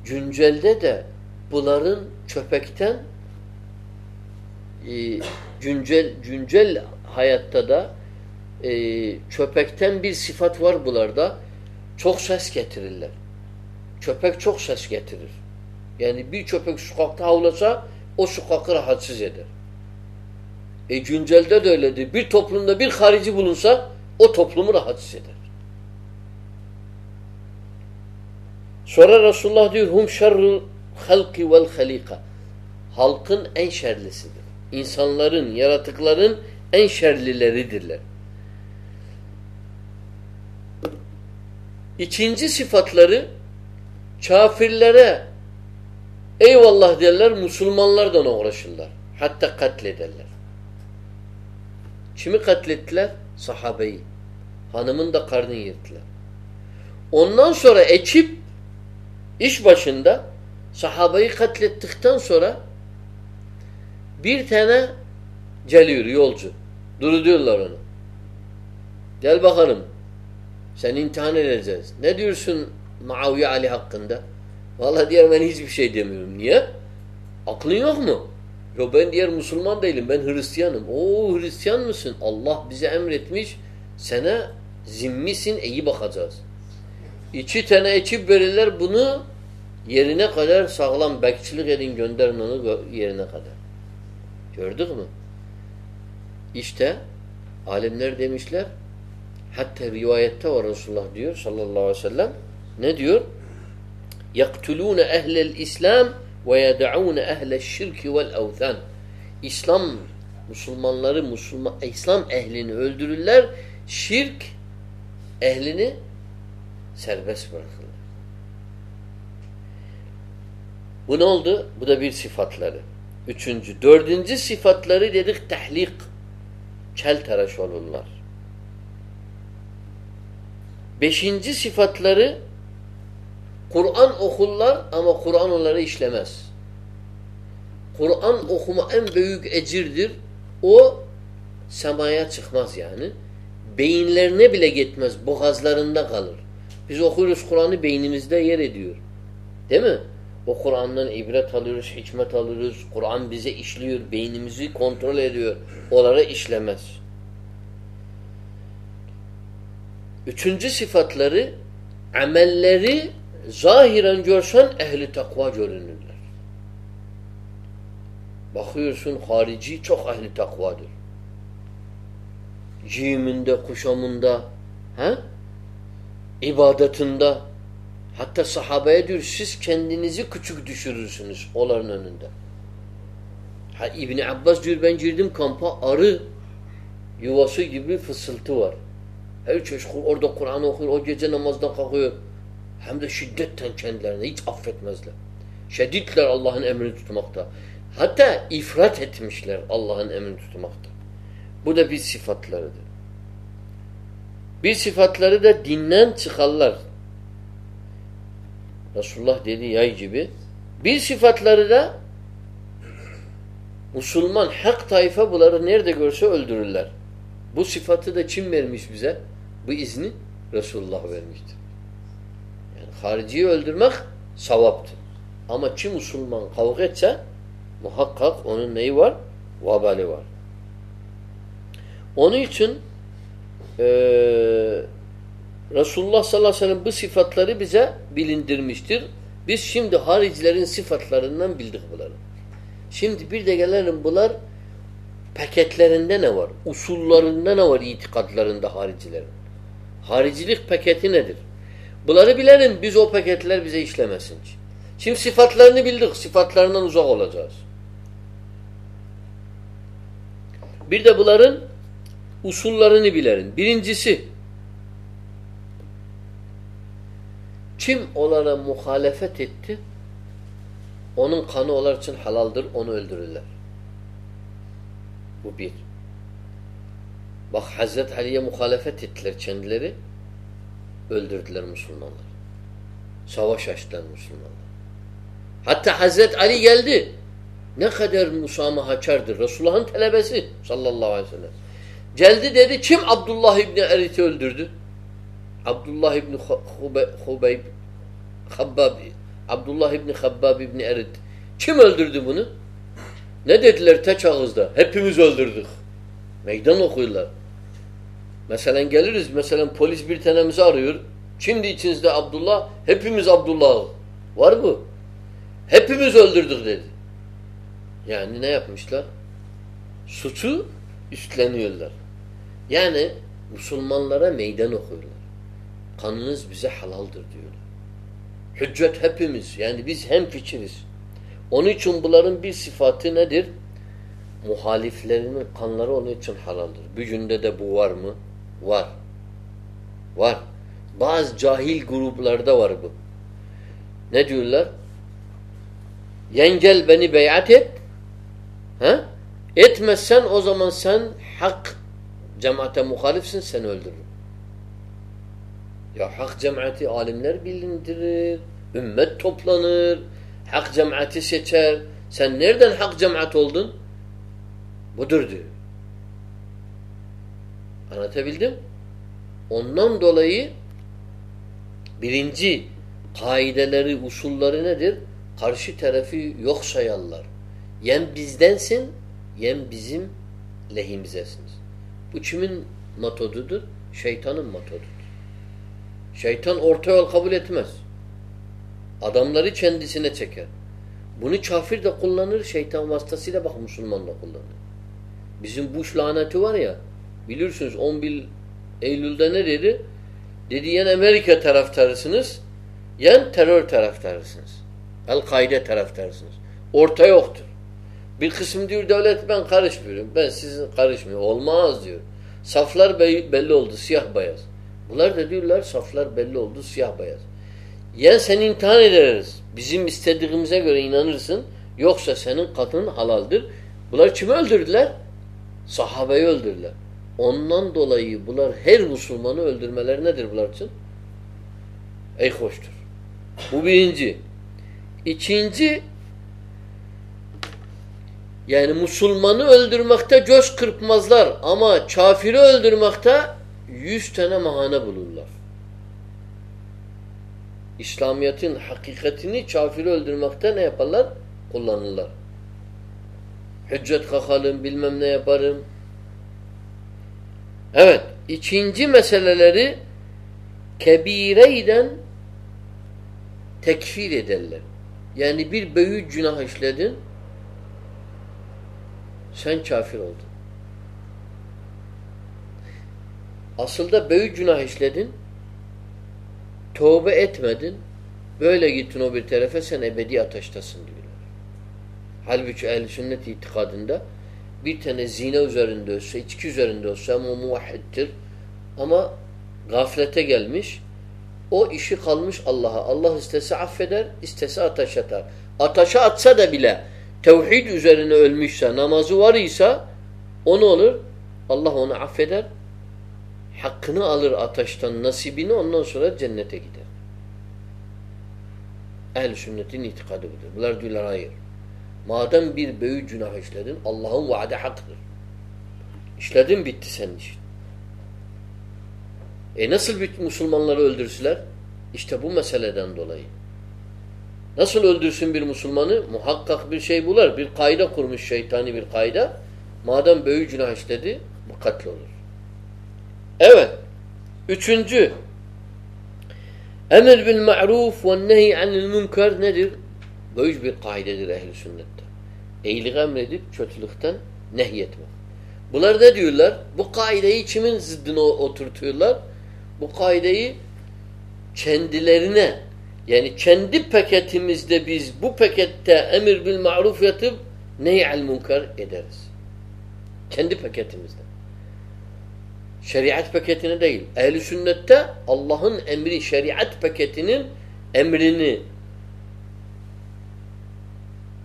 güncelde de bunların köpekten e, güncel güncel hayatta da e, köpekten bir sıfat var bularda. Çok ses getirirler. Köpek çok ses getirir. Yani bir köpek sokakta havlasa o sokakı rahatsız eder. E güncelde de öyledir. Bir toplumda bir harici bulunsa o toplumu rahatsız eder. Sonra Resulullah diyor hum şerrul halki vel halika. Halkın en şerlisidir. İnsanların, yaratıkların en şerlileridirler. İkinci sıfatları kafirlere eyvallah derler, Müslümanlardan uğraşırlar. Hatta katlederler. Kimi katlettiler? Sahabeyi. Hanımın da karnını yırttılar. Ondan sonra ekip iş başında sahabeyi katlettikten sonra bir tane geliyor yolcu. Duru diyorlar ona. Gel bakalım. Sen imtihan edeceğiz. Ne diyorsun Muaviye Ali hakkında? Vallahi diğer ben hiçbir şey demiyorum. Niye? Aklın yok mu? Yo ben diğer Müslüman değilim. Ben Hristiyanım. Oo Hristiyan mısın? Allah bize emretmiş. Sana zimmisin iyi bakacağız. İki tane ekip verirler bunu yerine kadar sağlam bekçilik edin gönderin onu yerine kadar. Gördük mü? İşte alimler demişler hatta rivayette var Resulullah diyor sallallahu aleyhi ve sellem ne diyor? يَقْتُلُونَ اَهْلَ الْاِسْلَامِ وَيَدَعُونَ اَهْلَ الشِّرْكِ وَالْاَوْثَانِ İslam Müslümanları, Müslüman, İslam ehlini öldürürler, şirk ehlini serbest bırakırlar. Bu ne oldu? Bu da bir sıfatları. Üçüncü. Dördüncü sıfatları dedik tehlik. Kel tıraş olurlar. Beşinci sıfatları Kur'an okurlar ama Kur'an onları işlemez. Kur'an okuma en büyük ecirdir. O semaya çıkmaz yani. Beyinlerine bile gitmez. Boğazlarında kalır. Biz okuyoruz Kur'an'ı beynimizde yer ediyor. Değil mi? O Kur'an'dan ibret alıyoruz, hikmet alıyoruz. Kur'an bize işliyor, beynimizi kontrol ediyor. Onlara işlemez. Üçüncü sıfatları amelleri zahiren görsen ehli takva görünürler. Bakıyorsun harici çok ehli takvadır. Giyiminde, kuşamında, he? ibadetinde. Hatta sahabeye diyor siz kendinizi küçük düşürürsünüz onların önünde. Ha, İbn Abbas diyor ben girdim kampa arı yuvası gibi fısıltı var. Her çocuk orada Kur'an okuyor, o gece namazdan kalkıyor. Hem de şiddetten kendilerine hiç affetmezler. Şedidler Allah'ın emrini tutmakta. Hatta ifrat etmişler Allah'ın emrini tutmakta. Bu da bir sıfatlarıdır. Bir sıfatları da dinden çıkarlar. Resulullah dedi yay gibi. Bir sıfatları da Müslüman hak tayfa bunları nerede görse öldürürler. Bu sıfatı da kim vermiş bize? Bu izni Resulullah vermiştir. Hariciyi öldürmek savaptır. Ama kim Müslüman kavga etse muhakkak onun neyi var? Vabali var. Onun için e, Resulullah sallallahu aleyhi ve sellem bu sıfatları bize bilindirmiştir. Biz şimdi haricilerin sıfatlarından bildik bunları. Şimdi bir de gelelim bunlar paketlerinde ne var? Usullarında ne var itikadlarında haricilerin? Haricilik paketi nedir? Bunları bilelim biz o paketler bize işlemesin. Şimdi sıfatlarını bildik. Sıfatlarından uzak olacağız. Bir de bunların usullarını bilerin. Birincisi kim onlara muhalefet etti onun kanı onlar için halaldır. Onu öldürürler. Bu bir. Bak Hazreti Ali'ye muhalefet ettiler kendileri. Öldürdüler Müslümanlar. Savaş açtılar Müslümanlar. Hatta Hazret Ali geldi. Ne kadar musamahakardır. Resulullah'ın talebesi sallallahu aleyhi ve sellem. Geldi dedi kim Abdullah İbni Erit'i öldürdü? Abdullah İbni Hubeyb Habbab Abdullah İbni Habbab İbni Erit. Kim öldürdü bunu? Ne dediler teç ağızda? Hepimiz öldürdük. Meydan okuyorlar. Mesela geliriz. Mesela polis bir tanemizi arıyor. Şimdi içinizde Abdullah. Hepimiz Abdullah. Var mı? Hepimiz öldürdük dedi. Yani ne yapmışlar? Suçu üstleniyorlar. Yani Müslümanlara meydan okuyorlar. Kanınız bize halaldır diyorlar. Hüccet hepimiz. Yani biz hem fikiriz. Onun için bunların bir sıfatı nedir? Muhaliflerinin kanları onun için halaldir. Bücünde de bu var mı? Var. Var. Bazı cahil gruplarda var bu. Ne diyorlar? Yengel beni beyat et. Ha? Etmezsen o zaman sen hak cemaate muhalifsin sen öldürürüm. Ya hak cemaati alimler bilindirir. Ümmet toplanır. Hak cemaati seçer. Sen nereden hak cemaat oldun? Budur diyor. Anlatabildim? Ondan dolayı birinci kaideleri, usulları nedir? Karşı tarafı yok sayarlar. Yem bizdensin, yem bizim lehimizesiniz. Bu kimin metodudur? Şeytanın metodudur. Şeytan orta yol kabul etmez. Adamları kendisine çeker. Bunu kafir de kullanır, şeytan vasıtasıyla bak Müslüman da kullanır. Bizim Bush laneti var ya, bilirsiniz 11 Eylül'de ne dedi? Dedi yen Amerika taraftarısınız, yen terör taraftarısınız. El-Kaide taraftarısınız. Orta yoktur. Bir kısım diyor devlet ben karışmıyorum. Ben sizin karışmıyorum. Olmaz diyor. Saflar belli oldu siyah beyaz. Bunlar da diyorlar saflar belli oldu siyah beyaz. Ya seni imtihan ederiz. Bizim istediğimize göre inanırsın. Yoksa senin katın halaldir. Bunlar kimi öldürdüler? Sahabeyi öldürdüler. Ondan dolayı bunlar her Müslümanı öldürmeleri nedir bunlar için? Ey hoştur. Bu birinci. İkinci yani Müslümanı öldürmekte göz kırpmazlar ama kafiri öldürmekte yüz tane mahane bulurlar. İslamiyet'in hakikatini kafiri öldürmekte ne yaparlar? Kullanırlar. Hüccet kakalım, bilmem ne yaparım. Evet, ikinci meseleleri kebireyden tekfir ederler. Yani bir büyük günah işledin, sen kafir oldun. Aslında büyük günah işledin, tövbe etmedin, böyle gittin o bir tarafa sen ebedi ateştesin diyorlar. Halbuki ehl sünnet itikadında bir tane zina üzerinde olsa, içki üzerinde olsa ama muvahhiddir ama gaflete gelmiş, o işi kalmış Allah'a. Allah istese affeder, istese ateş atar. Ateşe atsa da bile tevhid üzerine ölmüşse, namazı var ise o ne olur? Allah onu affeder. Hakkını alır ateşten nasibini ondan sonra cennete gider. Ehl-i sünnetin itikadı budur. Bunlar diyorlar hayır. Madem bir büyük günah işledin Allah'ın vaadi haktır. İşledin bitti senin işin. E nasıl bir Müslümanları öldürsüler? İşte bu meseleden dolayı. Nasıl öldürsün bir Müslümanı? Muhakkak bir şey bular. Bir kayda kurmuş şeytani bir kayda. Madem büyük günah işledi bu katl olur. Evet. Üçüncü. Emir bil ma'ruf ve nehi anil münker nedir? Büyük bir kaidedir ehli sünnette. İyiliği emredip kötülükten nehyetmek. Bunlar ne diyorlar? Bu kaideyi kimin zıddına oturtuyorlar? Bu kaideyi kendilerine yani kendi paketimizde biz bu pakette emir bil maruf yatıp nehy'al münker ederiz. Kendi paketimizde. Şeriat paketine değil. Ehli sünnette Allah'ın emri şeriat paketinin emrini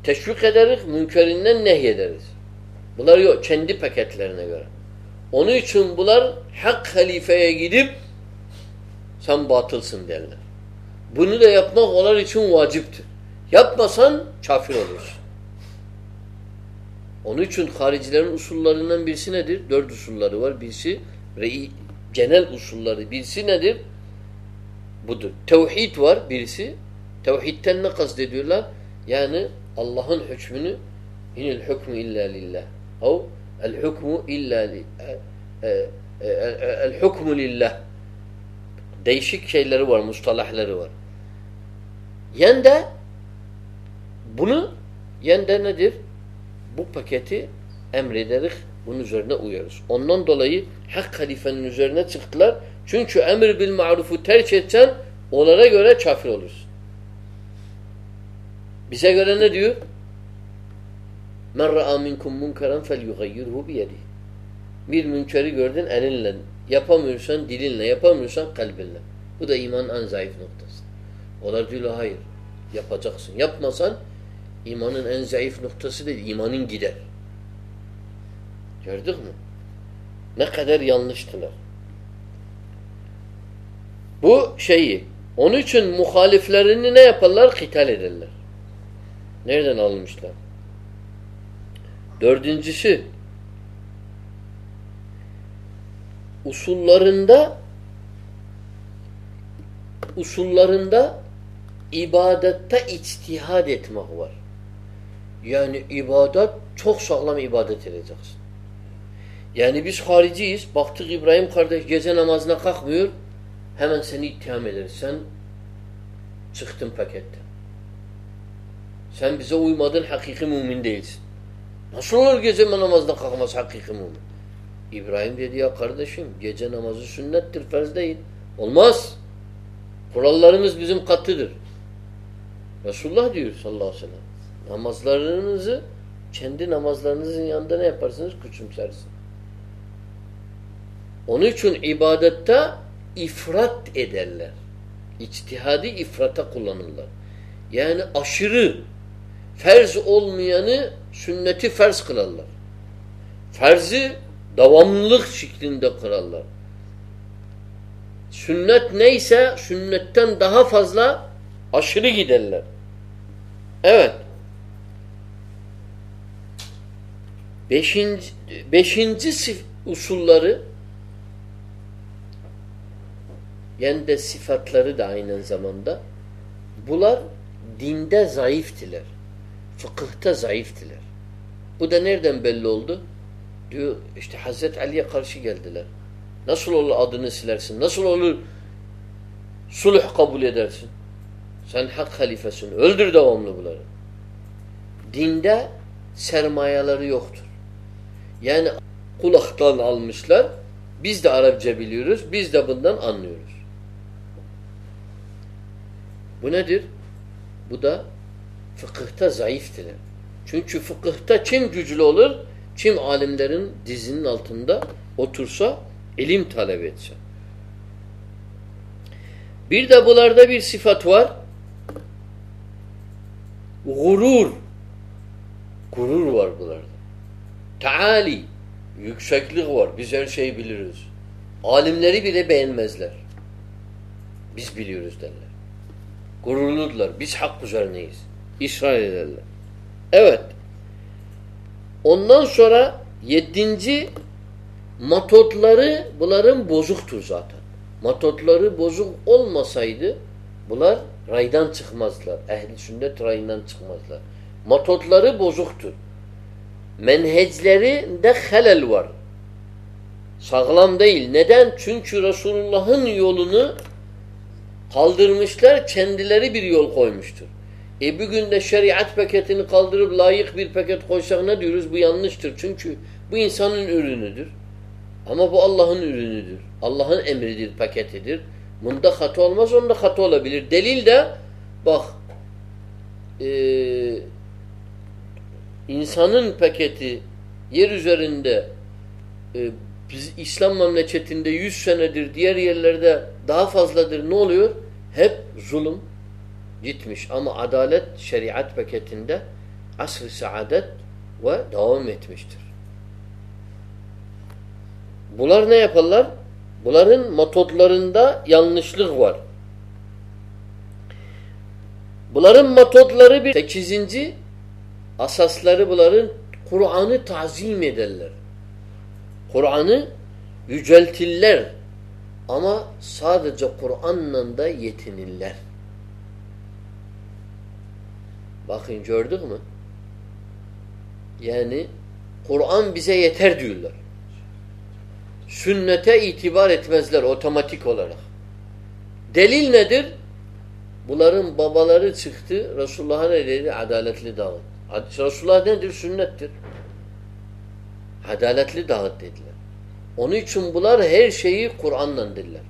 teşvik ederiz, münkerinden nehyederiz. Bunlar yok. Kendi paketlerine göre. Onun için bunlar hak halifeye gidip sen batılsın derler. Bunu da yapmak onlar için vaciptir. Yapmasan kafir olursun. Onun için haricilerin usullerinden birisi nedir? Dört usulları var. Birisi rei, genel usulları. Birisi nedir? Budur. Tevhid var birisi. Tevhidten ne kastediyorlar? Yani Allah'ın hükmünü inil hükmü illa lillah. Av el hükmü illa e, e, e, el hükmü lillah. Değişik şeyleri var, mustalahları var. Yen bunu yen nedir? Bu paketi emrederiz. Bunun üzerine uyarız. Ondan dolayı hak halifenin üzerine çıktılar. Çünkü emir bil marufu terk etsen onlara göre kafir olursun. Bize göre ne diyor? Men ra'a minkum munkaran felyughayyirhu biyedihi. Bir münkeri gördün elinle. Yapamıyorsan dilinle, yapamıyorsan kalbinle. Bu da imanın en zayıf noktası. Onlar diyor hayır. Yapacaksın. Yapmasan imanın en zayıf noktası değil. İmanın gider. Gördük mü? Ne kadar yanlıştılar. Bu şeyi. Onun için muhaliflerini ne yaparlar? Kital ederler. Nereden almışlar? Dördüncüsü usullarında usullarında ibadette içtihad etmek var. Yani ibadet çok sağlam ibadet edeceksin. Yani biz hariciyiz. Baktık İbrahim kardeş gece namazına kalkmıyor. Hemen seni ittiham ederiz. Sen çıktın paketten. Sen bize uymadın hakiki mümin değilsin. Nasıl olur gece namazda kalkmaz hakiki mümin? İbrahim dedi ya kardeşim gece namazı sünnettir, farz değil. Olmaz. Kurallarımız bizim katıdır. Resulullah diyor sallallahu aleyhi ve sellem. Namazlarınızı kendi namazlarınızın yanında ne yaparsınız? Küçümsersin. Onun için ibadette ifrat ederler. İçtihadi ifrata kullanırlar. Yani aşırı ferz olmayanı sünneti ferz kılarlar. Ferzi devamlılık şeklinde kırarlar. Sünnet neyse sünnetten daha fazla aşırı giderler. Evet. Beşinci, beşinci usulları yani de sıfatları da aynı zamanda bunlar dinde zayıftiler. Fıkıhta zayıftiler. Bu da nereden belli oldu? Diyor işte Hazreti Ali'ye karşı geldiler. Nasıl olur adını silersin? Nasıl olur sulh kabul edersin? Sen hak halifesin. Öldür devamlı bunları. Dinde sermayeleri yoktur. Yani kulaktan almışlar. Biz de Arapça biliyoruz. Biz de bundan anlıyoruz. Bu nedir? Bu da fıkıhta zayıftiler. Çünkü fıkıhta kim güçlü olur? Kim alimlerin dizinin altında otursa, ilim talep etse. Bir de bunlarda bir sıfat var. Gurur. Gurur var bunlarda. Taali. Yükseklik var. Biz her şeyi biliriz. Alimleri bile beğenmezler. Biz biliyoruz derler. Gururludular. Biz hak üzerineyiz. İsrail ederler. Evet. Ondan sonra yedinci matotları bunların bozuktur zaten. Matotları bozuk olmasaydı bunlar raydan çıkmazlar. Ehli sünnet rayından çıkmazlar. Matotları bozuktur. Menheclerinde helal var. Sağlam değil. Neden? Çünkü Resulullah'ın yolunu kaldırmışlar, kendileri bir yol koymuştur. E bugün de şeriat paketini kaldırıp layık bir paket koysak ne diyoruz? Bu yanlıştır. Çünkü bu insanın ürünüdür. Ama bu Allah'ın ürünüdür. Allah'ın emridir, paketidir. Bunda hata olmaz, onda hata olabilir. Delil de bak e, insanın paketi yer üzerinde e, biz İslam memleketinde 100 senedir diğer yerlerde daha fazladır. Ne oluyor? Hep zulüm, gitmiş. Ama adalet şeriat paketinde asr-ı saadet ve devam etmiştir. Bunlar ne yaparlar? Bunların metodlarında yanlışlık var. Bunların metodları bir. Sekizinci asasları bunların Kur'an'ı tazim ederler. Kur'an'ı yüceltirler. Ama sadece Kur'an'la da yetinirler. Bakın gördük mü? Yani Kur'an bize yeter diyorlar. Sünnete itibar etmezler otomatik olarak. Delil nedir? Bunların babaları çıktı. Resulullah'a ne dedi? Adaletli dağıt. Resulullah nedir? Sünnettir. Adaletli dağıt dediler. Onun için bunlar her şeyi Kur'an'la dediler.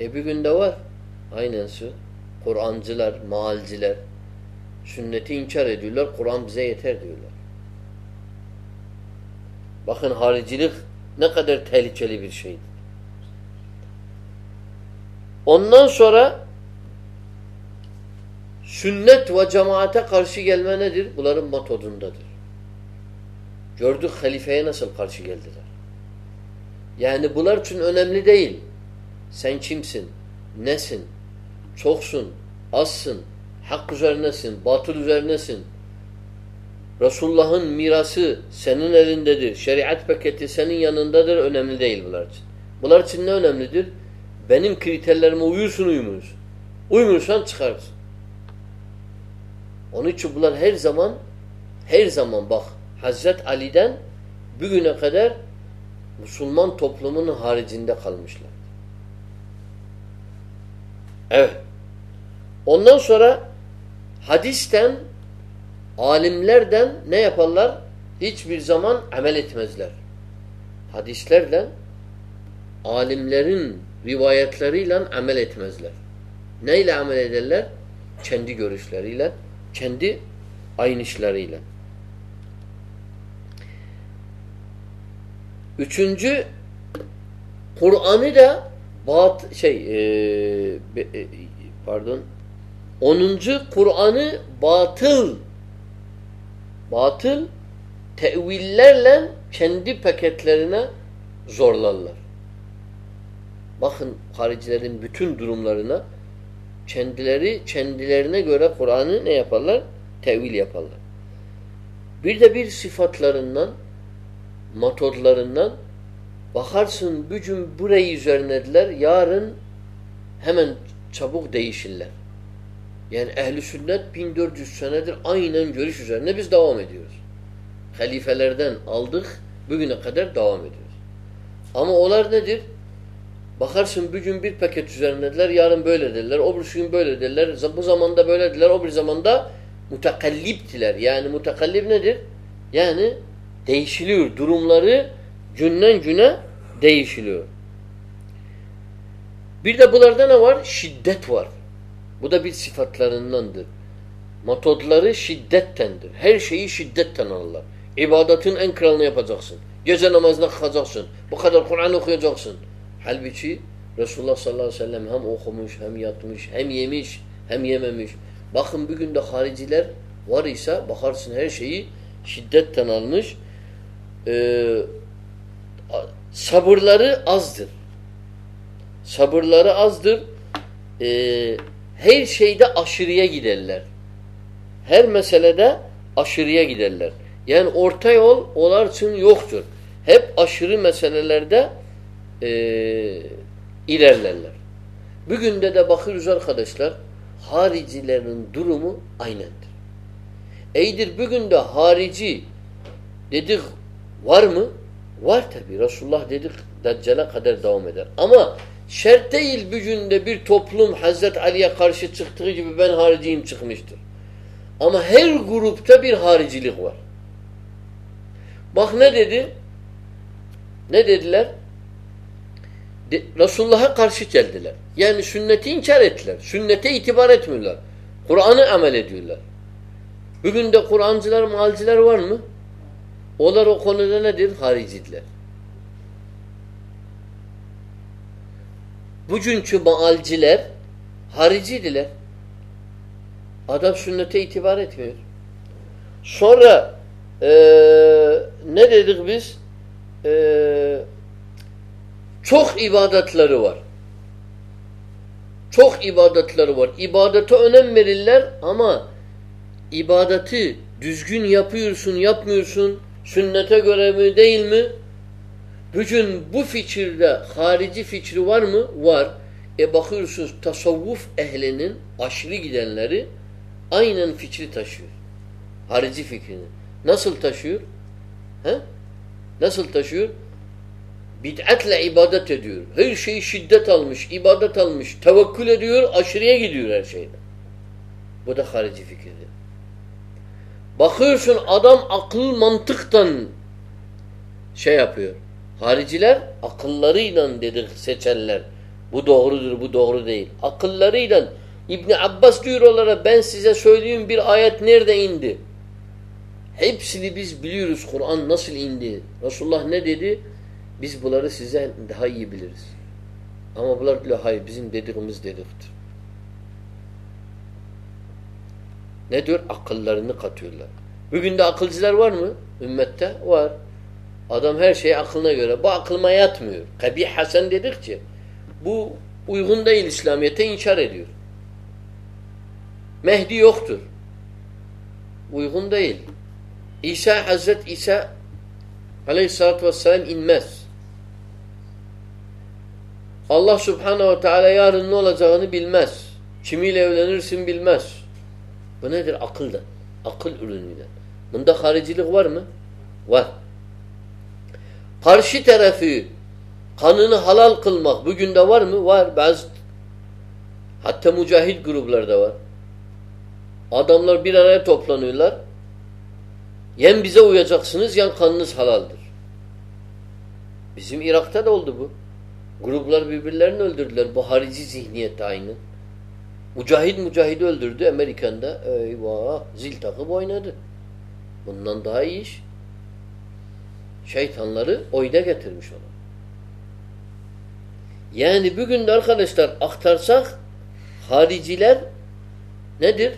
E bir günde var. Aynen su. Kur'ancılar, maalciler sünneti inkar ediyorlar. Kur'an bize yeter diyorlar. Bakın haricilik ne kadar tehlikeli bir şeydir. Ondan sonra sünnet ve cemaate karşı gelme nedir? Bunların metodundadır. Gördük halifeye nasıl karşı geldiler. Yani bunlar için önemli değil. Sen kimsin? Nesin? Çoksun? Azsın? Hak üzerinesin? Batıl üzerinesin? Resulullah'ın mirası senin elindedir. Şeriat paketi senin yanındadır. Önemli değil bunlar için. Bunlar için ne önemlidir? Benim kriterlerime uyuyorsun uymuyorsun. Uymuyorsan çıkarsın. Onun için bunlar her zaman her zaman bak Hazret Ali'den bugüne kadar Müslüman toplumunun haricinde kalmışlar. Evet. Ondan sonra hadisten alimlerden ne yaparlar? Hiçbir zaman amel etmezler. Hadislerle alimlerin rivayetleriyle amel etmezler. Neyle amel ederler? Kendi görüşleriyle, kendi aynışlarıyla. Üçüncü Kur'an'ı da bat şey e, pardon onuncu Kur'an'ı batıl batıl tevillerle kendi paketlerine zorlarlar. Bakın haricilerin bütün durumlarına kendileri kendilerine göre Kur'an'ı ne yaparlar? Tevil yaparlar. Bir de bir sıfatlarından metodlarından bakarsın bugün burayı üzerinediler yarın hemen çabuk değişirler. Yani ehli sünnet 1400 senedir aynen görüş üzerine biz devam ediyoruz. Halifelerden aldık bugüne kadar devam ediyoruz. Ama onlar nedir? Bakarsın bugün bir paket üzerindeler, yarın böyle dediler, o gün böyle dediler, bu zamanda böyle dediler, o bir zamanda mutakalliptiler. Yani mutakallip nedir? Yani değişiliyor. Durumları günden güne değişiliyor. Bir de bunlarda ne var? Şiddet var. Bu da bir sıfatlarındandır. Metodları şiddettendir. Her şeyi şiddetten alırlar. İbadetin en kralını yapacaksın. Gece namazına kalkacaksın. Bu kadar Kur'an okuyacaksın. Halbuki Resulullah sallallahu aleyhi ve sellem hem okumuş, hem yatmış, hem yemiş, hem yememiş. Bakın bugün de hariciler var ise bakarsın her şeyi şiddetten almış. Ee, sabırları azdır. Sabırları azdır. Ee, her şeyde aşırıya giderler. Her meselede aşırıya giderler. Yani orta yol onlar için yoktur. Hep aşırı meselelerde e, ilerlerler. Bugün de de bakıyoruz arkadaşlar haricilerin durumu aynendir. Eydir bugün de harici dedik var mı? Var tabi. Resulullah dedik Deccal'e kadar devam eder. Ama şert değil bugün bir toplum Hazreti Ali'ye karşı çıktığı gibi ben hariciyim çıkmıştır. Ama her grupta bir haricilik var. Bak ne dedi? Ne dediler? De, Resulullah'a karşı geldiler. Yani sünneti inkar ettiler. Sünnete itibar etmiyorlar. Kur'an'ı amel ediyorlar. Bugün de Kur'ancılar, malciler var mı? Onlar o konuda nedir? Haricidiler. Bugünkü maalciler haricidiler. Adam sünnete itibar etmiyor. Sonra ee, ne dedik biz? Ee, çok ibadetleri var. Çok ibadetleri var. İbadete önem verirler ama ibadeti düzgün yapıyorsun, yapmıyorsun. Sünnete göre mi değil mi? Bugün bu fikirde harici fikri var mı? Var. E bakıyorsunuz tasavvuf ehlinin aşırı gidenleri aynen fikri taşıyor. Harici fikrini. Nasıl taşıyor? He? Nasıl taşıyor? Bid'atle ibadet ediyor. Her şeyi şiddet almış, ibadet almış, tevekkül ediyor, aşırıya gidiyor her şeyde. Bu da harici fikirdir. Bakıyorsun adam akıl mantıktan şey yapıyor. Hariciler akıllarıyla dedik seçenler. Bu doğrudur, bu doğru değil. Akıllarıyla İbn Abbas diyor onlara ben size söyleyeyim bir ayet nerede indi? Hepsini biz biliyoruz Kur'an nasıl indi. Resulullah ne dedi? Biz bunları size daha iyi biliriz. Ama bunlar diyor hayır bizim dediğimiz dediktir. Ne diyor? Akıllarını katıyorlar. Bugün de akılcılar var mı? Ümmette var. Adam her şeyi aklına göre. Bu aklıma yatmıyor. Kabih Hasan dedikçe bu uygun değil İslamiyet'e inkar ediyor. Mehdi yoktur. Uygun değil. İsa Hazret İsa Aleyhisselatü Vesselam inmez. Allah Subhanahu ve Teala yarın ne olacağını bilmez. Kimiyle evlenirsin bilmez. Bu nedir? Akıldan. Akıl ürünüden. Bunda haricilik var mı? Var. Karşı tarafı kanını halal kılmak bugün de var mı? Var. Bazı hatta mücahit gruplarda var. Adamlar bir araya toplanıyorlar. Yen bize uyacaksınız, yan kanınız halaldır. Bizim Irak'ta da oldu bu. Gruplar birbirlerini öldürdüler. Bu harici zihniyet aynı. Mücahit mücahidi öldürdü Amerikan'da. Eyvah zil takıp oynadı. Bundan daha iyi iş. Şeytanları oyda getirmiş ona. Yani bugün de arkadaşlar aktarsak hariciler nedir?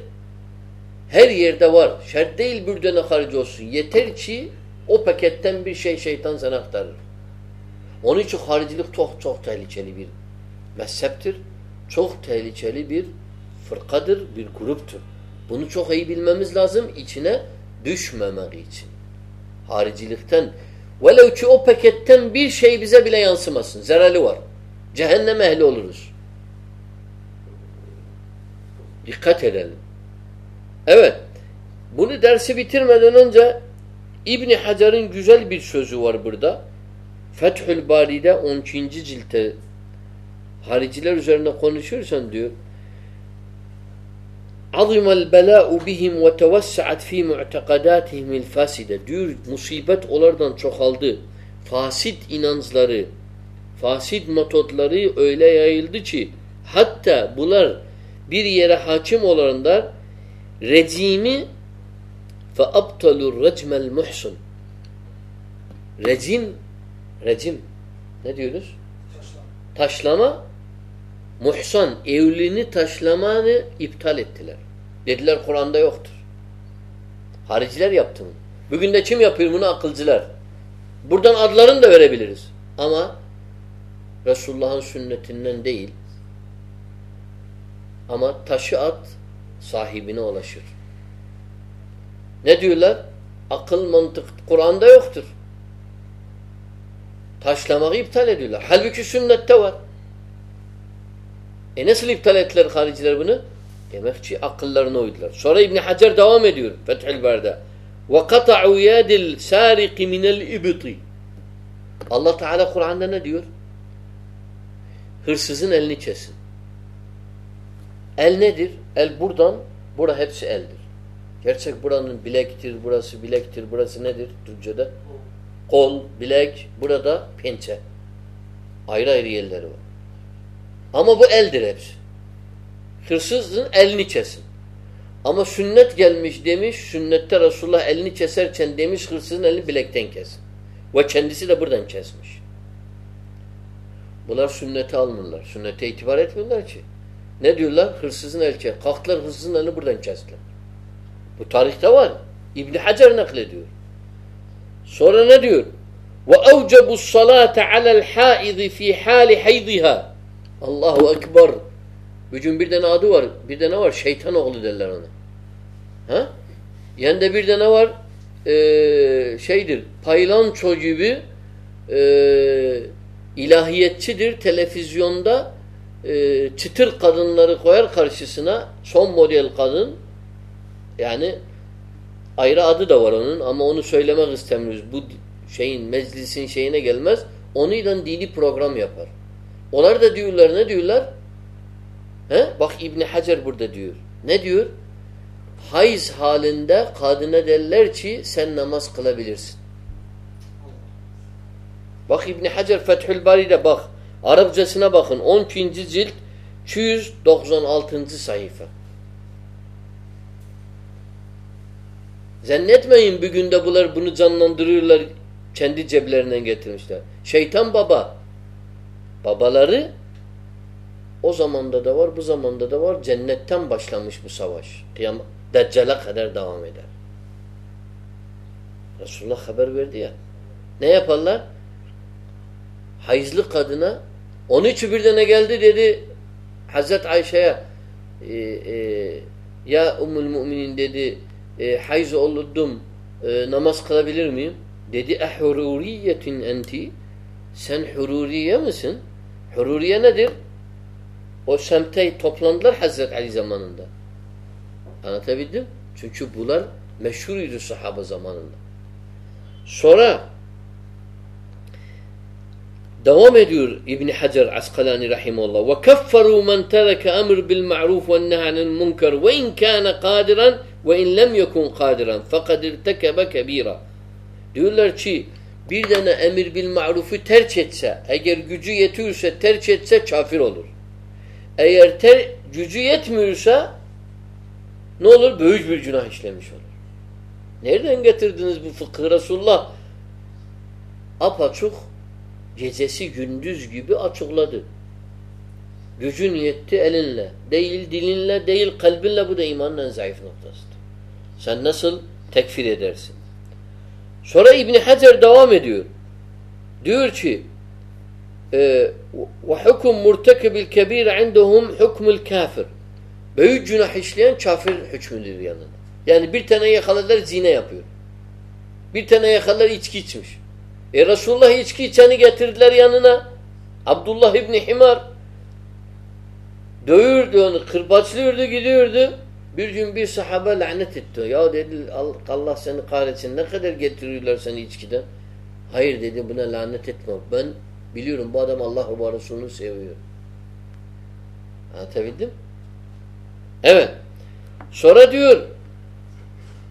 Her yerde var. Şart değil bir tane harici olsun. Yeter ki o paketten bir şey şeytan sana aktarır. Onun için haricilik çok çok tehlikeli bir mezheptir. Çok tehlikeli bir fırkadır, bir gruptur. Bunu çok iyi bilmemiz lazım içine düşmemek için. Haricilikten velev ki o paketten bir şey bize bile yansımasın. Zararı var. Cehennem ehli oluruz. Dikkat edelim. Evet. Bunu dersi bitirmeden önce İbni Hacer'in güzel bir sözü var burada. Fethül Bari'de 12. cilte hariciler üzerine konuşursan diyor عظم البلاء بهم وتوسعت في معتقداتهم الفاسده diyor musibet onlardan çoğaldı. Fasit inançları, fasit metotları öyle yayıldı ki hatta bunlar bir yere hakim olanlar rejimi fe abtalur recmel muhsun rejim rejim ne diyoruz? Taşlama muhsan evliliğini taşlamanı iptal ettiler. Dediler Kur'an'da yoktur. Hariciler yaptı mı? Bugün de kim yapıyor bunu? Akılcılar. Buradan adlarını da verebiliriz. Ama Resulullah'ın sünnetinden değil. Ama taşı at sahibine ulaşır. Ne diyorlar? Akıl, mantık Kur'an'da yoktur. Taşlamayı iptal ediyorlar. Halbuki sünnette var. E nasıl iptal ettiler hariciler bunu? Demek ki akıllarına uydular. Sonra İbn Hacer devam ediyor Fethül Ber'de. Ve kata'u yadil sariqi minel ibti. Allah Teala Kur'an'da ne diyor? Hırsızın elini kesin. El nedir? El buradan, bura hepsi eldir. Gerçek buranın bilektir, burası bilektir, burası nedir Türkçe'de? Kol, bilek, burada pençe. Ayrı ayrı yerleri var. Ama bu eldir hepsi. Hırsızın elini kesin. Ama sünnet gelmiş demiş, sünnette Resulullah elini keserken demiş hırsızın elini bilekten kesin. Ve kendisi de buradan kesmiş. Bunlar sünnete almıyorlar. Sünnete itibar etmiyorlar ki. Ne diyorlar? Hırsızın eli kes. Kalktılar hırsızın elini buradan kestiler. Bu tarihte var. İbn Hacer naklediyor. Sonra ne diyor? Evcebu salate alel haizi fi hali haydiha. Allahu Ekber. Bugün bir tane adı var. Bir tane var. Şeytan oğlu derler ona. Ha? Yani de bir tane var. Ee, şeydir. Paylanço gibi e, ilahiyetçidir. Televizyonda e, çıtır kadınları koyar karşısına. Son model kadın. Yani ayrı adı da var onun ama onu söylemek istemiyoruz. Bu şeyin meclisin şeyine gelmez. Onunla dini program yapar. Onlar da diyorlar ne diyorlar? He? Bak İbn Hacer burada diyor. Ne diyor? Hayız halinde kadına derler ki sen namaz kılabilirsin. Bak İbn Hacer Fethül Bari'de bak. Arapçasına bakın. 12. cilt 296. sayfa. Zannetmeyin bir günde bunlar bunu canlandırıyorlar. Kendi ceblerinden getirmişler. Şeytan baba. Babaları o zamanda da var, bu zamanda da var. Cennetten başlamış bu savaş. Kıyam Deccal'e kadar devam eder. Resulullah haber verdi ya. Ne yaparlar? Hayızlı kadına onun için bir ne geldi dedi Hazret Ayşe'ye e, e, ya Ummul Müminin dedi e, hayız oldum e, namaz kılabilir miyim? Dedi ehururiyetin enti sen hururiye misin? Hururiye nedir? O semte toplandılar Hazreti Ali zamanında. Anlatabildim? Çünkü bunlar meşhuruydu sahaba zamanında. Sonra devam ediyor İbn Hacer Asqalani rahimehullah ve kefferu men tereke emr bil ma'ruf ve nehy anil munkar ve in kana kadiran ve in lem yekun kadiran fekad irtekebe kebira. Diyorlar ki bir tane emir bil ma'rufu terk etse, eğer gücü yetiyorsa terk etse kafir olur. Eğer ter, gücü yetmiyorsa ne olur? Büyük bir günah işlemiş olur. Nereden getirdiniz bu fıkhı Resulullah? Apaçuk gecesi gündüz gibi açıkladı. Gücün yetti elinle. Değil dilinle, değil kalbinle bu da imanın zayıf noktasıdır. Sen nasıl tekfir edersin? Sonra İbni Hacer devam ediyor. Diyor ki وَحُكُمْ مُرْتَكِبِ الْكَب۪يرَ عِنْدَهُمْ حُكْمُ الْكَافِرِ Büyük günah işleyen kafir hükmüdür yanında. Yani bir tane yakaladılar zine yapıyor. Bir tane yakaladılar içki içmiş. E Resulullah içki içeni getirdiler yanına. Abdullah İbni Himar dövürdü onu, kırbaçlıyordu, gidiyordu. Bir gün bir sahabe lanet etti. Ya dedi Allah seni kahretsin ne kadar getiriyorlar seni içkiden. Hayır dedi buna lanet etme. Ben biliyorum bu adam Allah ve Resulü'nü seviyor. Anlatabildim? Evet. Sonra diyor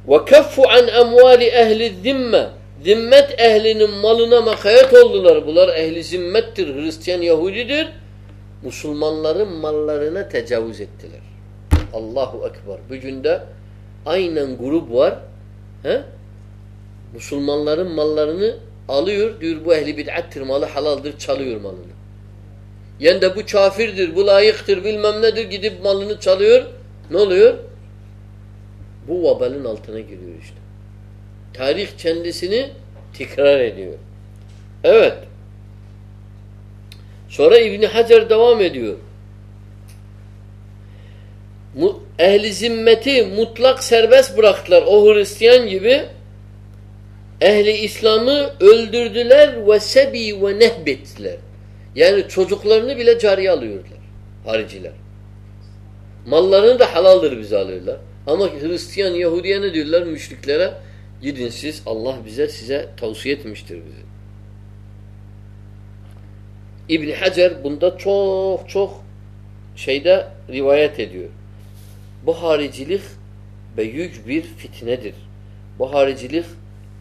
وَكَفُّ عَنْ اَمْوَالِ اَهْلِ الذِّمَّةِ Zimmet ehlinin malına makayet oldular. Bunlar ehli zimmettir. Hristiyan Yahudidir. Müslümanların mallarına tecavüz ettiler. Allahu Ekber. Bugün de aynen grup var. He? Müslümanların mallarını alıyor. Diyor bu ehli bid'attir. Malı halaldır. Çalıyor malını. Yani de bu kafirdir. Bu layıktır. Bilmem nedir. Gidip malını çalıyor. Ne oluyor? Bu vabalın altına giriyor işte. Tarih kendisini tekrar ediyor. Evet. Sonra İbni Hacer devam ediyor. Ehli zimmeti mutlak serbest bıraktılar. O Hristiyan gibi ehli İslam'ı öldürdüler ve sebi ve nehbettiler. Yani çocuklarını bile cariye alıyorlar. Hariciler. Mallarını da halaldır bize alıyorlar. Ama Hristiyan, Yahudiye ne diyorlar müşriklere? Gidin siz, Allah bize size tavsiye etmiştir bizi. İbn Hacer bunda çok çok şeyde rivayet ediyor. Bu haricilik büyük bir fitnedir. Bu haricilik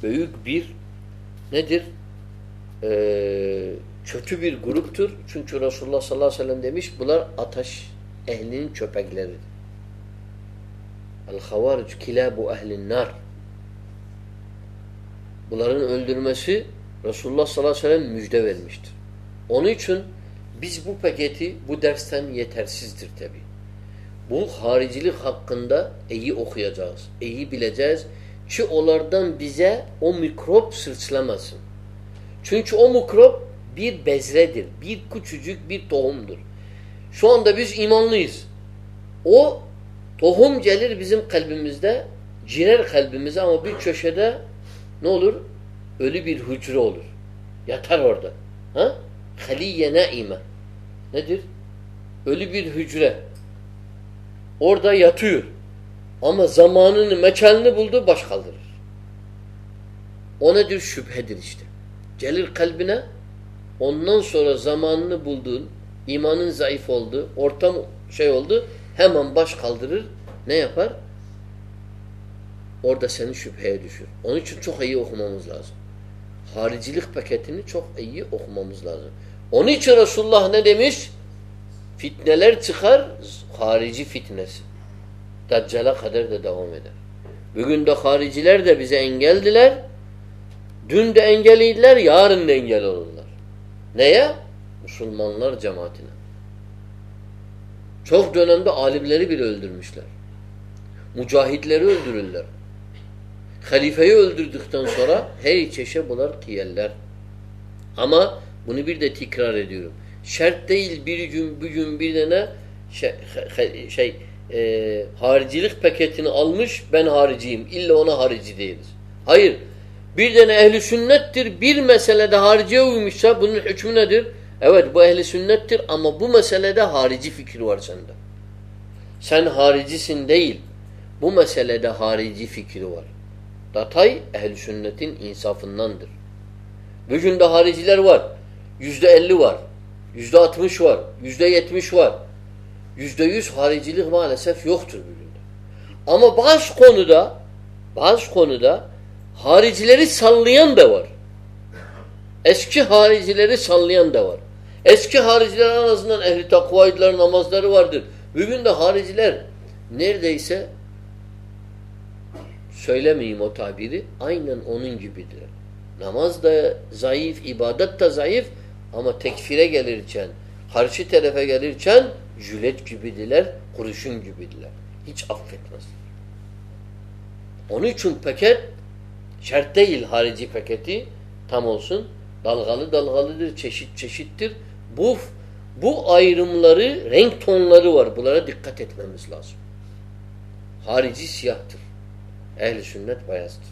büyük bir nedir? Ee, kötü bir gruptur. Çünkü Resulullah sallallahu aleyhi ve sellem demiş bunlar ateş ehlinin köpekleridir. El-havaric kilabu ehlin nar. Bunların öldürmesi Resulullah sallallahu aleyhi ve sellem müjde vermiştir. Onun için biz bu paketi bu dersten yetersizdir tabi. Bu haricilik hakkında iyi okuyacağız. iyi bileceğiz. Ki onlardan bize o mikrop sırçlamasın. Çünkü o mikrop bir bezredir. Bir küçücük bir tohumdur. Şu anda biz imanlıyız. O tohum gelir bizim kalbimizde, ciner kalbimize ama bir köşede ne olur? Ölü bir hücre olur. Yatar orada. Ha? Haliye naime. Nedir? Ölü bir hücre. Orada yatıyor. Ama zamanını, mekanını buldu, baş kaldırır. O nedir? Şüphedir işte. Gelir kalbine, ondan sonra zamanını bulduğun, imanın zayıf oldu, ortam şey oldu, hemen baş kaldırır. Ne yapar? Orada seni şüpheye düşür. Onun için çok iyi okumamız lazım. Haricilik paketini çok iyi okumamız lazım. Onun için Resulullah ne demiş? Fitneler çıkar, harici fitnesi. Deccal'a kadar da devam eder. Bugün de hariciler de bize engeldiler. Dün de engelliydiler, yarın da engel olurlar. Neye? Müslümanlar cemaatine. Çok dönemde alimleri bile öldürmüşler. Mücahitleri öldürürler. Halifeyi öldürdükten sonra her çeşe bular tiyeller. Ama bunu bir de tekrar ediyorum. Şart değil bir gün bir gün bir tane şey, şey e, haricilik paketini almış ben hariciyim. İlla ona harici değiliz. Hayır. Bir tane ehli sünnettir. Bir meselede hariciye uymuşsa bunun hükmü nedir? Evet bu ehli sünnettir ama bu meselede harici fikir var sende. Sen haricisin değil. Bu meselede harici fikri var. Datay ehl sünnetin insafındandır. Bugün de hariciler var. Yüzde elli var. Yüzde altmış var. Yüzde yetmiş var. Yüzde yüz haricilik maalesef yoktur bugün. Ama bazı konuda bazı konuda haricileri sallayan da var. Eski haricileri sallayan da var. Eski hariciler en azından ehli takvaydılar, namazları vardır. Bugün de hariciler neredeyse söylemeyeyim o tabiri aynen onun gibidir. Namaz da zayıf, ibadet de zayıf ama tekfire gelirken, karşı tarafa gelirken jület gibidiler, kuruşun gibidiler. Hiç affetmez. Onun için paket şart değil harici paketi tam olsun. Dalgalı dalgalıdır, çeşit çeşittir. Bu bu ayrımları, renk tonları var. Bunlara dikkat etmemiz lazım. Harici siyahtır. Ehli sünnet beyazdır.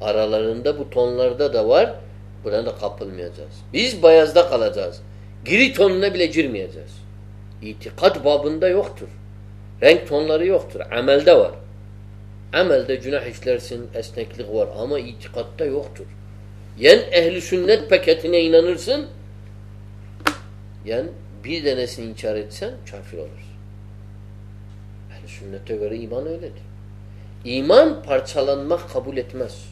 Aralarında bu tonlarda da var. Buna da kapılmayacağız. Biz beyazda kalacağız. Gri tonuna bile girmeyeceğiz. İtikat babında yoktur. Renk tonları yoktur. Amelde var. Amelde günah işlersin, esneklik var ama itikatta yoktur. Yen ehli sünnet paketine inanırsın, yen bir denesini inkar etsen kafir olursun. Ehli sünnete göre iman öyledir. İman parçalanmak kabul etmez.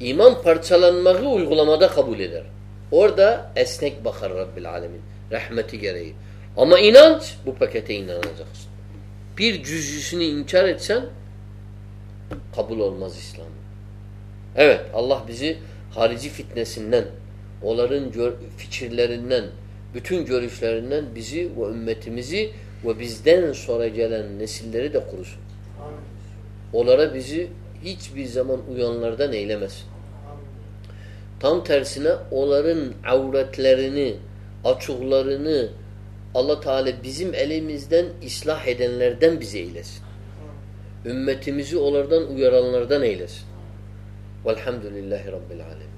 İman parçalanmayı uygulamada kabul eder. Orada esnek bakar Rabbil Alemin. Rahmeti gereği. Ama inanç bu pakete inanacaksın. Bir cüz'üsünü inkar etsen kabul olmaz İslam. Evet Allah bizi harici fitnesinden, onların fikirlerinden, bütün görüşlerinden bizi ve ümmetimizi ve bizden sonra gelen nesilleri de korusun. Onlara bizi hiçbir zaman uyanlardan eylemesin. Tam tersine onların avretlerini, açıklarını Allah Teala bizim elimizden ıslah edenlerden bizi eylesin. Ümmetimizi onlardan uyaranlardan eylesin. Velhamdülillahi Rabbil Alemin.